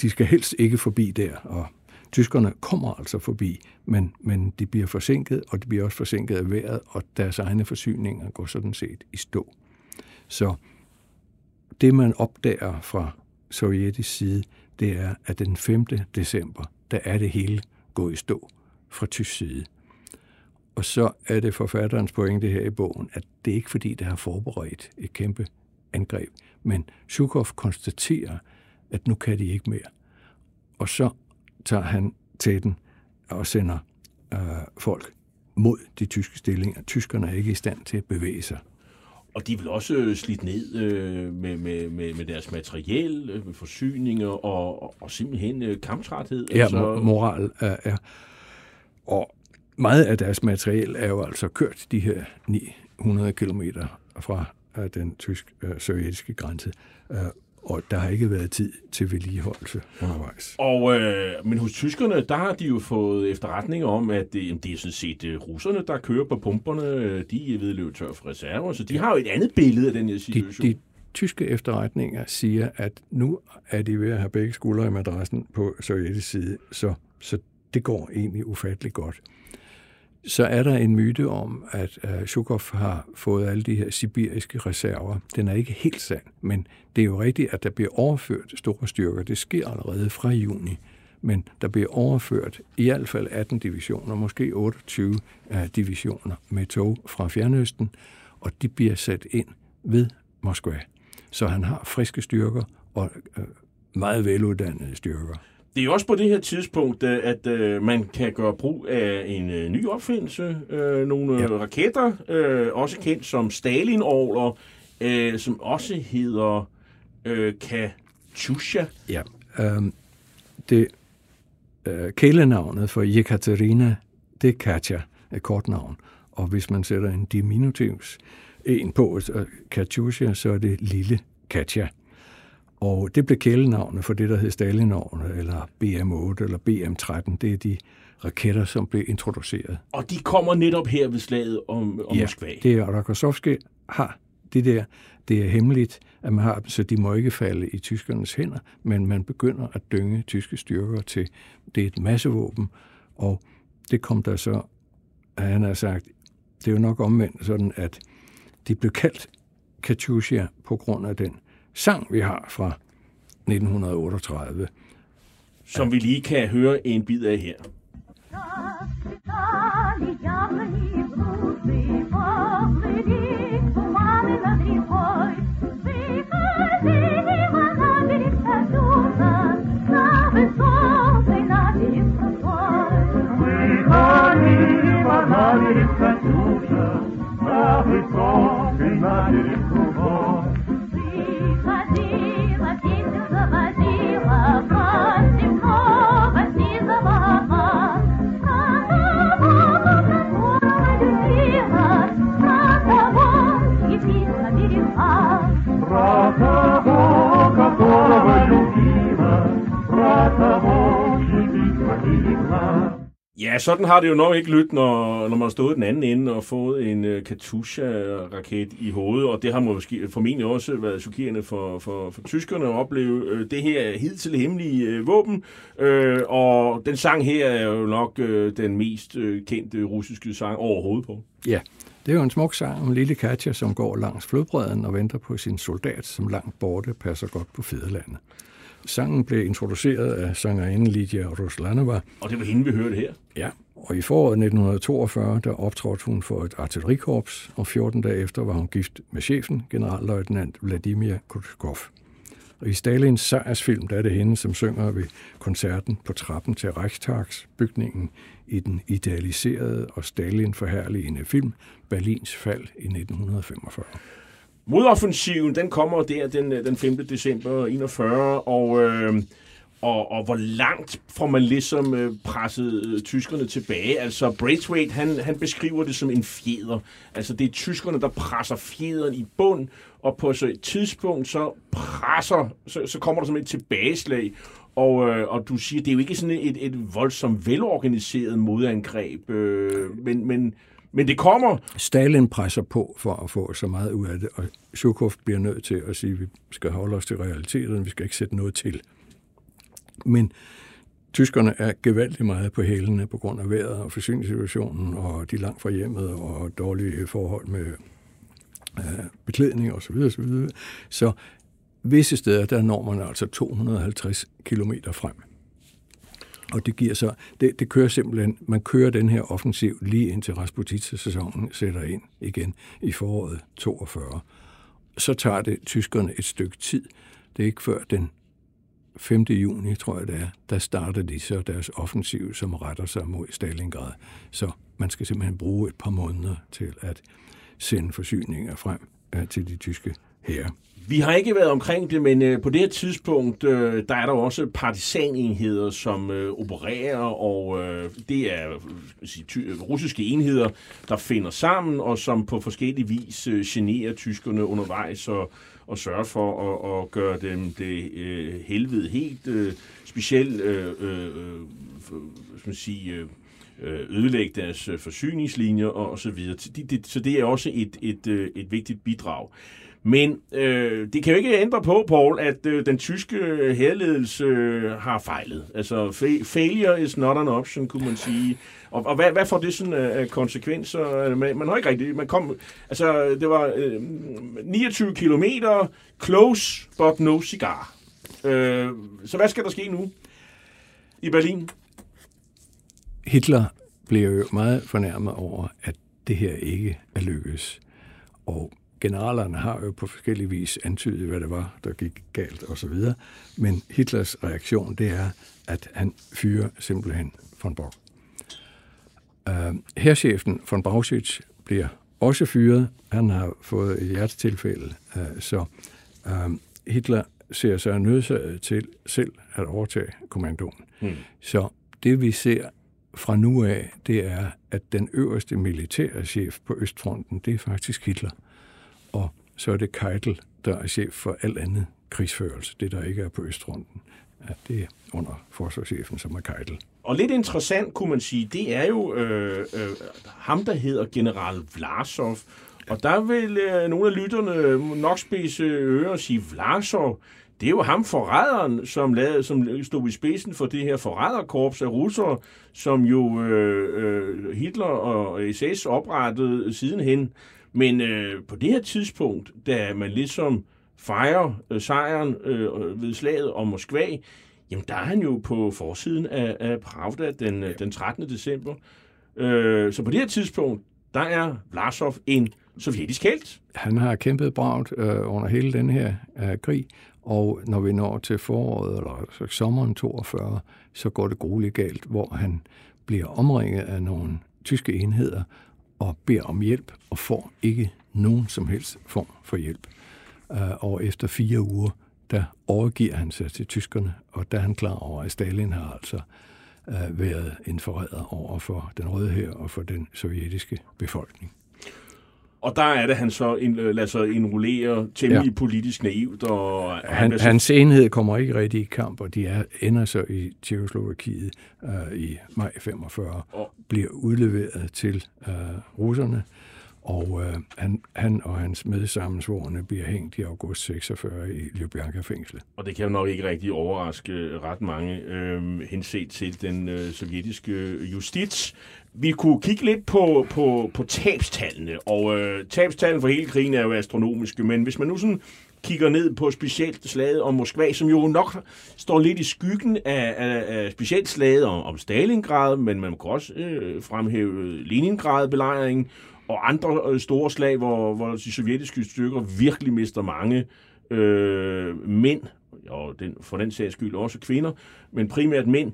de skal helst ikke forbi der, og Tyskerne kommer altså forbi, men, men de bliver forsinket, og de bliver også forsinket af vejret, og deres egne forsyninger går sådan set i stå. Så det, man opdager fra sovjetisk side, det er, at den 5. december, der er det hele gået i stå fra tysk side. Og så er det forfatterens pointe her i bogen, at det er ikke fordi, det har forberedt et kæmpe angreb, men Zhukov konstaterer, at nu kan de ikke mere. Og så tager han den og sender øh, folk mod de tyske stillinger. Tyskerne er ikke i stand til at bevæge sig. Og de er vel også slidt ned øh, med, med, med, med deres materiel, øh, med forsyninger og, og, og simpelthen øh, kamptræthed. Ja, altså... moral er, er. Og meget af deres materiel er jo altså kørt de her 900 kilometer fra øh, den tysk-sovjetiske øh, grænse. Øh, og der har ikke været tid til vedligeholdelse undervejs. Og, øh, men hos tyskerne, der har de jo fået efterretninger om, at det, det er sådan set uh, russerne, der kører på pumperne. De er ved at løbe tør for reserver, så de har jo et andet billede af den her situation. De, de tyske efterretninger siger, at nu er de ved at have begge skuldre i madrassen på sovjetisk side, så, så det går egentlig ufatteligt godt så er der en myte om, at øh, Zhukov har fået alle de her sibiriske reserver. Den er ikke helt sand, men det er jo rigtigt, at der bliver overført store styrker. Det sker allerede fra juni, men der bliver overført i hvert fald 18 divisioner, måske 28 øh, divisioner med tog fra Fjernøsten, og de bliver sat ind ved Moskva. Så han har friske styrker og øh, meget veluddannede styrker. Det er jo også på det her tidspunkt, øh, at øh, man kan gøre brug af en øh, ny opfindelse. Øh, nogle ja. raketter, øh, også kendt som Stalin-orler, øh, som også hedder øh, Katusha. Ja, øh, det øh, kælenavnet for Jekaterina, det er Katja, et kort navn. Og hvis man sætter en diminutivs en på, Katusha, så er det lille Katja. Og det blev kælenavnet for det, der hed Stalinårene, eller BM-8 eller BM-13. Det er de raketter, som blev introduceret. Og de kommer netop her ved slaget om, om ja, Moskva? det er Rokossovski har det der. Det er hemmeligt, at man har så de må ikke falde i tyskernes hænder, men man begynder at dynge tyske styrker til, det er et massevåben, og det kom der så, at han har sagt, det er jo nok omvendt sådan, at de blev kaldt Katusha på grund af den sang, vi har fra 1938. Som vi lige kan høre en bid af her. Про того, которого любила, про того, Ja, sådan har det jo nok ikke lyttet, når, når man har stået den anden ende og fået en uh, Katusha-raket i hovedet, og det har måske formentlig også været chokerende for, for, for tyskerne at opleve uh, det her hidtil hemmelige uh, våben, uh, og den sang her er jo nok uh, den mest uh, kendte russiske sang overhovedet på. Ja, det er jo en smuk sang om lille Katja, som går langs flodbredden og venter på sin soldat, som langt borte passer godt på fædrelandet. Sangen blev introduceret af sangerinden Lydia Ruslanova. Og det var hende, vi hørte her? Ja, og i foråret 1942, der optrådte hun for et artillerikorps, og 14 dage efter var hun gift med chefen, generalløjtnant Vladimir Khrushchev. Og i Stalins sejrsfilm, der er det hende, som synger ved koncerten på trappen til Reichstagsbygningen i den idealiserede og Stalin forherligende film Berlins fald i 1945 modoffensiven, den kommer der den, øh, den 5. december 41, og, øh, og, og hvor langt får man ligesom øh, presset øh, tyskerne tilbage? Altså, Braithwaite, han, han beskriver det som en fjeder. Altså, det er tyskerne, der presser fjederen i bund, og på så et tidspunkt, så presser, så, så kommer der som et tilbageslag, og, øh, og du siger, det er jo ikke sådan et, et voldsomt velorganiseret modangreb, øh, men, men, men det kommer. Stalin presser på for at få så meget ud af det, og Zhukov bliver nødt til at sige, at vi skal holde os til realiteten, vi skal ikke sætte noget til. Men tyskerne er gevaldigt meget på hælene på grund af vejret og forsyningssituationen, og de er langt fra hjemmet og dårlige forhold med øh, beklædning osv. Så, videre, så, videre. så visse steder, der når man altså 250 km frem. Og det giver så, det, det kører simpelthen, man kører den her offensiv lige indtil Rasputitsa-sæsonen sætter ind igen i foråret 42. Så tager det tyskerne et stykke tid. Det er ikke før den 5. juni, tror jeg det er, der starter de så deres offensiv, som retter sig mod Stalingrad. Så man skal simpelthen bruge et par måneder til at sende forsyninger frem øh, til de tyske herrer. Vi har ikke været omkring det, men øh, på det her tidspunkt, øh, der er der også partisanenheder, som øh, opererer, og øh, det er øh, sige, ty- russiske enheder, der finder sammen, og som på forskellige vis øh, generer tyskerne undervejs og, og sørger for at, at gøre dem det øh, helvede helt øh, specielt, øh, øh, øh for, skal man sige, øh, øh ødelægge deres forsyningslinjer og, og så videre. Det, det, så det er også et, et, et vigtigt bidrag. Men øh, det kan jo ikke ændre på, Paul, at øh, den tyske øh, herledelse øh, har fejlet. Altså, fa- failure is not an option, kunne man sige. Og, og hvad, hvad får det sådan øh, af konsekvenser? Øh, man, man har ikke rigtigt... Man kom, altså, det var øh, 29 kilometer, close but no cigar. Øh, så hvad skal der ske nu i Berlin? Hitler bliver jo meget fornærmet over, at det her ikke er lykkedes. Og generalerne har jo på forskellige vis antydet, hvad det var, der gik galt osv. Men Hitlers reaktion, det er, at han fyrer simpelthen von Bock. Uh, herrchefen von Brauchitsch bliver også fyret. Han har fået et hjertetilfælde, uh, så uh, Hitler ser sig nødsaget til selv at overtage kommandoen. Mm. Så det vi ser fra nu af, det er, at den øverste militære chef på Østfronten, det er faktisk Hitler så er det Keitel, der er chef for alt andet krigsførelse, det der ikke er på Østfronten. Ja, det er under forsvarschefen, som er Keitel. Og lidt interessant, kunne man sige, det er jo øh, øh, ham, der hedder general Vlasov. Og der vil øh, nogle af lytterne nok spise ører og sige, Vlasov, det er jo ham forræderen, som, lavede, som stod i spidsen for det her forræderkorps af russere, som jo øh, øh, Hitler og SS oprettede sidenhen. Men øh, på det her tidspunkt, da man ligesom fejrer øh, sejren øh, ved slaget om Moskva, jamen der er han jo på forsiden af, af Pravda den, øh, den 13. december. Øh, så på det her tidspunkt, der er Vlasov en sovjetisk helt. Han har kæmpet bragt øh, under hele den her øh, krig, og når vi når til foråret, eller så sommeren 42, så går det grueligt galt, hvor han bliver omringet af nogle tyske enheder, og beder om hjælp og får ikke nogen som helst form for hjælp. Øh, og efter fire uger, der overgiver han sig til tyskerne, og der er han klar over, at Stalin har altså øh, været en forræder over for den røde her og for den sovjetiske befolkning. Og der er det, han så in, lader sig indrullere temmelig ja. politisk naivt. Og han, han hans enhed kommer ikke rigtig i kamp, og de er, ender så i Tjekoslovakiet uh, i maj 45, og bliver udleveret til uh, russerne, og øh, han, han og hans medsammensvorene bliver hængt i august 46 i Ljubljanka-fængslet. Og det kan jo nok ikke rigtig overraske øh, ret mange øh, henset til den øh, sovjetiske øh, justits. Vi kunne kigge lidt på, på, på tabstallene, og øh, tabstallene for hele krigen er jo astronomiske, men hvis man nu sådan kigger ned på specielt slaget om Moskva, som jo nok står lidt i skyggen af, af, af specielt slaget om, om Stalingrad, men man kan også øh, fremhæve Leningrad-belejringen og andre øh, store slag, hvor, hvor de sovjetiske styrker virkelig mister mange øh, mænd, og den, for den sags skyld også kvinder, men primært mænd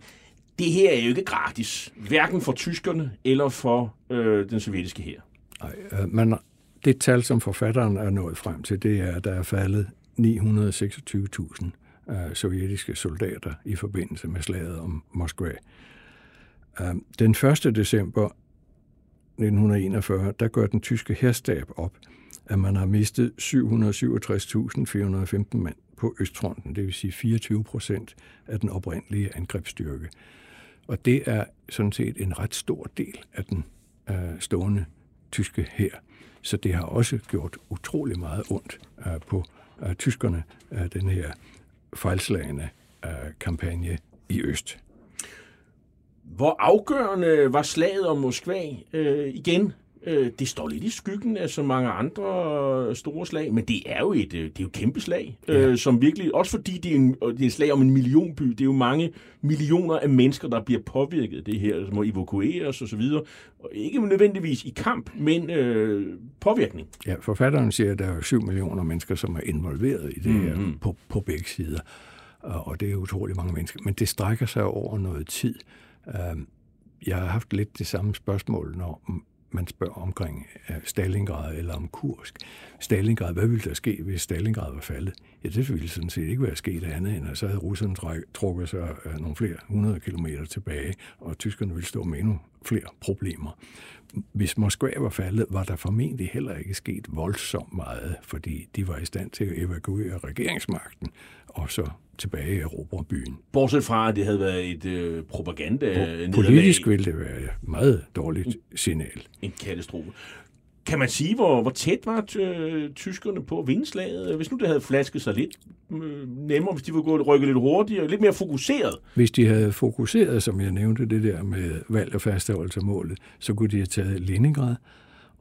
det her er jo ikke gratis, hverken for tyskerne eller for øh, den sovjetiske her. Nej, øh, man det tal, som forfatteren er nået frem til, det er, at der er faldet 926.000 øh, sovjetiske soldater i forbindelse med slaget om Moskva. Uh, den 1. december 1941, der gør den tyske herstab op, at man har mistet 767.415 mand på Østfronten, det vil sige 24 procent af den oprindelige angrebsstyrke. Og det er sådan set en ret stor del af den øh, stående tyske her. Så det har også gjort utrolig meget ondt øh, på øh, tyskerne, øh, den her fejlslagende øh, kampagne i Øst. Hvor afgørende var slaget om Moskva øh, igen? Øh, det står lidt i skyggen af så mange andre store slag, men det er jo et, det er jo et kæmpe slag, ja. øh, som virkelig, også fordi det er, en, det er et slag om en millionby, det er jo mange millioner af mennesker, der bliver påvirket af det her, som må evakueres og så videre. Og ikke nødvendigvis i kamp, men øh, påvirkning. Ja, forfatteren siger, at der er 7 millioner mennesker, som er involveret i det mm-hmm. her mhm. på, på begge sider, og det er utrolig mange mennesker, men det strækker sig over noget tid. Øhm, jeg har haft lidt det samme spørgsmål, når man spørger omkring øh, Stalingrad eller om Kursk. Stalingrad, hvad ville der ske, hvis Stalingrad var faldet? Ja, det ville sådan set ikke være sket andet, end at så havde russerne trukket sig øh, nogle flere hundrede kilometer tilbage, og tyskerne ville stå med endnu flere problemer. Hvis Moskva var faldet, var der formentlig heller ikke sket voldsomt meget, fordi de var i stand til at evakuere regeringsmagten, og så tilbage i Europa byen. Bortset fra, at det havde været et øh, propaganda Politisk ville det være et meget dårligt signal. En katastrofe. Kan man sige, hvor, hvor tæt var øh, tyskerne på vindslaget? Hvis nu det havde flasket sig lidt øh, nemmere, hvis de ville gå rykke lidt hurtigere, lidt mere fokuseret? Hvis de havde fokuseret, som jeg nævnte, det der med valg og fastholdelse af målet, så kunne de have taget Leningrad,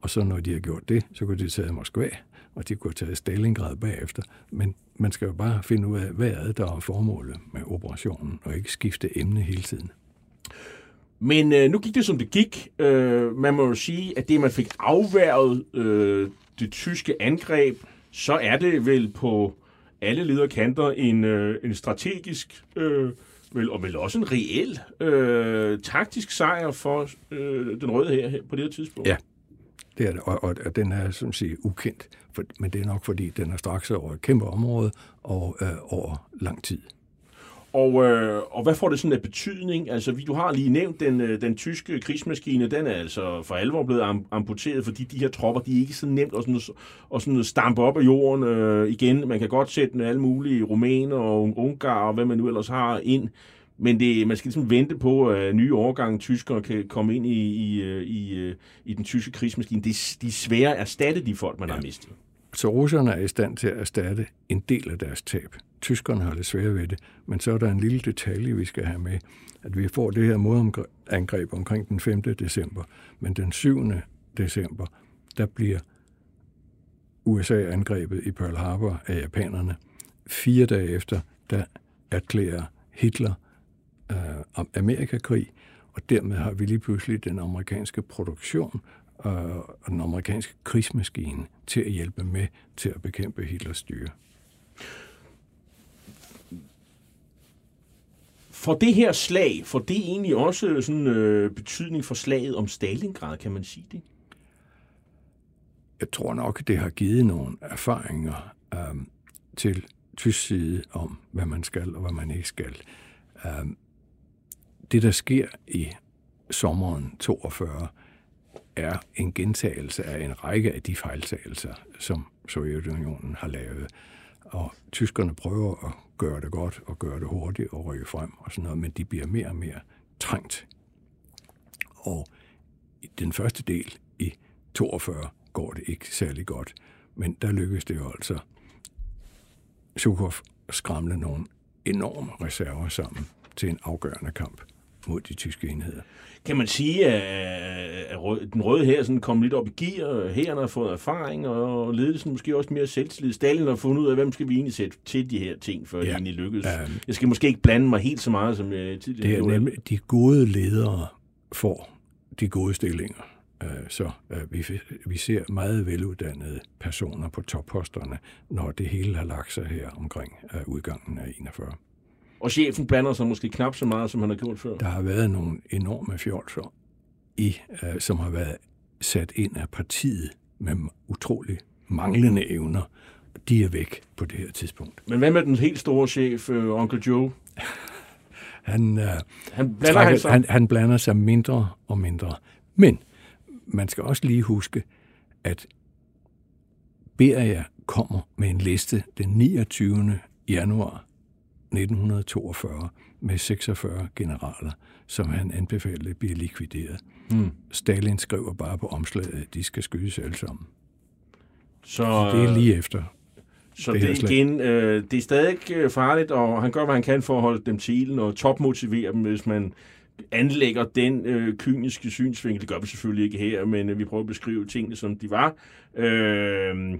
og så når de har gjort det, så kunne de have taget Moskva, og de kunne have taget Stalingrad bagefter. Men man skal jo bare finde ud af, hvad er der er formålet med operationen, og ikke skifte emne hele tiden. Men øh, nu gik det, som det gik. Øh, man må jo sige, at det, man fik afværget øh, det tyske angreb, så er det vel på alle lederkanter en, øh, en strategisk, øh, vel, og vel også en reel øh, taktisk sejr for øh, den røde her, her på det her tidspunkt. Ja, det er det, og, og, og den er som siger ukendt, for, men det er nok fordi, den er straks over et kæmpe område og øh, over lang tid. Og, øh, og hvad får det sådan af betydning? Altså, vi, du har lige nævnt den, øh, den tyske krigsmaskine, den er altså for alvor blevet am- amputeret, fordi de her tropper, de er ikke så nemt at, sådan, at sådan stampe op af jorden øh, igen. Man kan godt sætte alle mulige rumæner og ungar og hvad man nu ellers har ind, men det, man skal ligesom vente på, at nye årgange tyskere kan komme ind i, i, øh, i, øh, i den tyske krigsmaskine. Det, de er svære at erstatte de folk, man ja. har mistet. Så russerne er i stand til at erstatte en del af deres tab. Tyskerne har det svære ved det, men så er der en lille detalje, vi skal have med, at vi får det her modangreb omkring den 5. december, men den 7. december, der bliver USA angrebet i Pearl Harbor af japanerne. Fire dage efter, der erklærer Hitler øh, Amerikakrig, og dermed har vi lige pludselig den amerikanske produktion øh, og den amerikanske krigsmaskine til at hjælpe med til at bekæmpe Hitlers styre. For det her slag, for det egentlig også sådan øh, betydning for slaget om Stalingrad, kan man sige det? Jeg tror nok, det har givet nogle erfaringer øh, til tysk side om, hvad man skal og hvad man ikke skal. Øh, det, der sker i sommeren 42, er en gentagelse af en række af de fejltagelser, som Sovjetunionen har lavet. Og tyskerne prøver at gøre det godt og gøre det hurtigt og rykke frem og sådan noget, men de bliver mere og mere trængt. Og i den første del i 42 går det ikke særlig godt, men der lykkes det jo altså Sukhov skramler skramle nogle enorme reserver sammen til en afgørende kamp mod de tyske enheder. Kan man sige, at den røde her sådan kom lidt op i gear, hæren har fået erfaring, og ledelsen måske også mere selvtillid. Stalin har fundet ud af, hvem skal vi egentlig sætte til de her ting, før ja. det egentlig lykkes. Um, jeg skal måske ikke blande mig helt så meget, som jeg tidligere Det er gjorde. nemlig, de gode ledere får de gode stillinger. Øh, så øh, vi, vi ser meget veluddannede personer på topposterne, når det hele har lagt sig her omkring øh, udgangen af 41. Og chefen blander sig måske knap så meget, som han har gjort før. Der har været nogle enorme fjolser, i, uh, som har været sat ind af partiet med utrolig manglende evner. De er væk på det her tidspunkt. Men hvad med den helt store chef, øh, Onkel Joe? [LAUGHS] Han, øh, Han blander han sig. han, han blander sig mindre og mindre. Men man skal også lige huske, at Beria kommer med en liste den 29. januar 1942 med 46 generaler, som han anbefalede bliver likvideret. Mm. Stalin skriver bare på omslaget, at de skal skydes alle sammen. Så, Det er lige efter. så det det, igen, øh, det er stadig øh, farligt, og han gør, hvad han kan for at holde dem til og topmotivere dem, hvis man anlægger den øh, kyniske synsvinkel. Det gør vi selvfølgelig ikke her, men øh, vi prøver at beskrive tingene, som de var. Øh,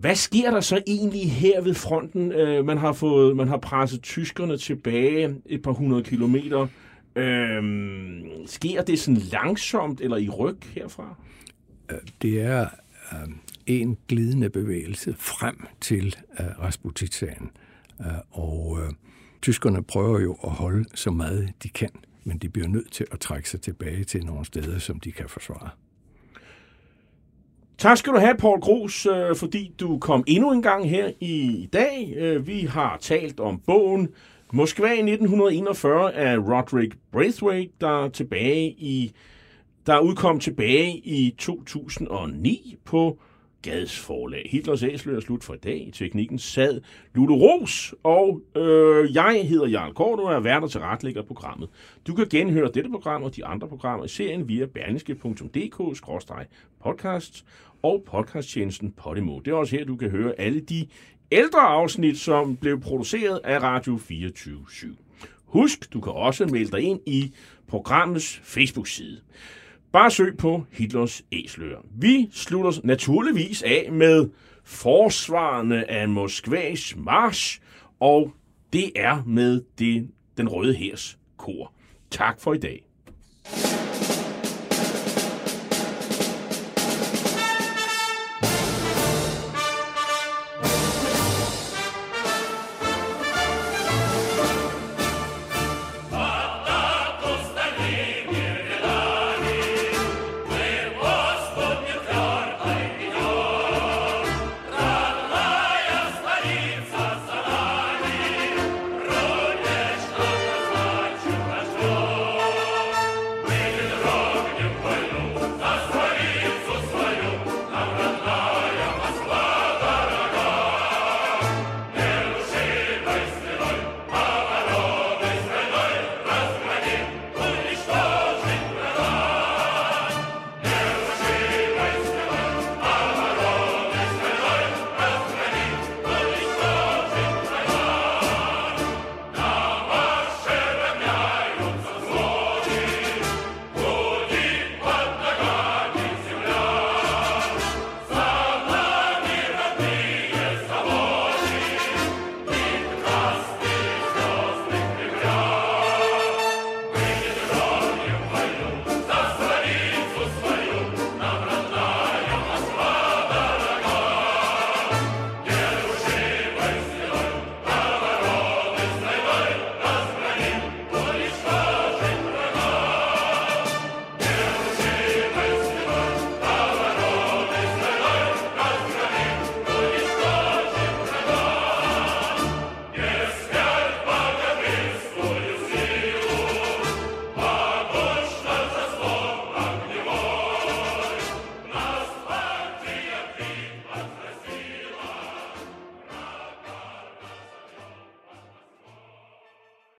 hvad sker der så egentlig her ved fronten? Øh, man, har fået, man har presset tyskerne tilbage et par hundrede kilometer. Øh, sker det sådan langsomt eller i ryg herfra? Øh, det er øh, en glidende bevægelse frem til øh, Rasputitsagen. Øh, og øh, tyskerne prøver jo at holde så meget de kan, men de bliver nødt til at trække sig tilbage til nogle steder, som de kan forsvare. Tak skal du have, Paul Gros, øh, fordi du kom endnu en gang her i dag. Øh, Vi har talt om bogen Moskva 1941 af Roderick Braithwaite, der tilbage i der udkom tilbage i 2009 på Gads forlag. Hitlers æsler er slut for i dag. I teknikken sad Lulu Ros, og øh, jeg hedder Jarl Kort og er vært og tilretlægger programmet. Du kan genhøre dette program og de andre programmer i serien via berlingske.dk-podcast og podcasttjenesten Podimo. Det er også her, du kan høre alle de ældre afsnit, som blev produceret af Radio 24 /7. Husk, du kan også melde dig ind i programmets Facebook-side. Bare søg på Hitlers æsler. Vi slutter naturligvis af med forsvarende af Moskvas march, og det er med det, den røde hærs kor. Tak for i dag.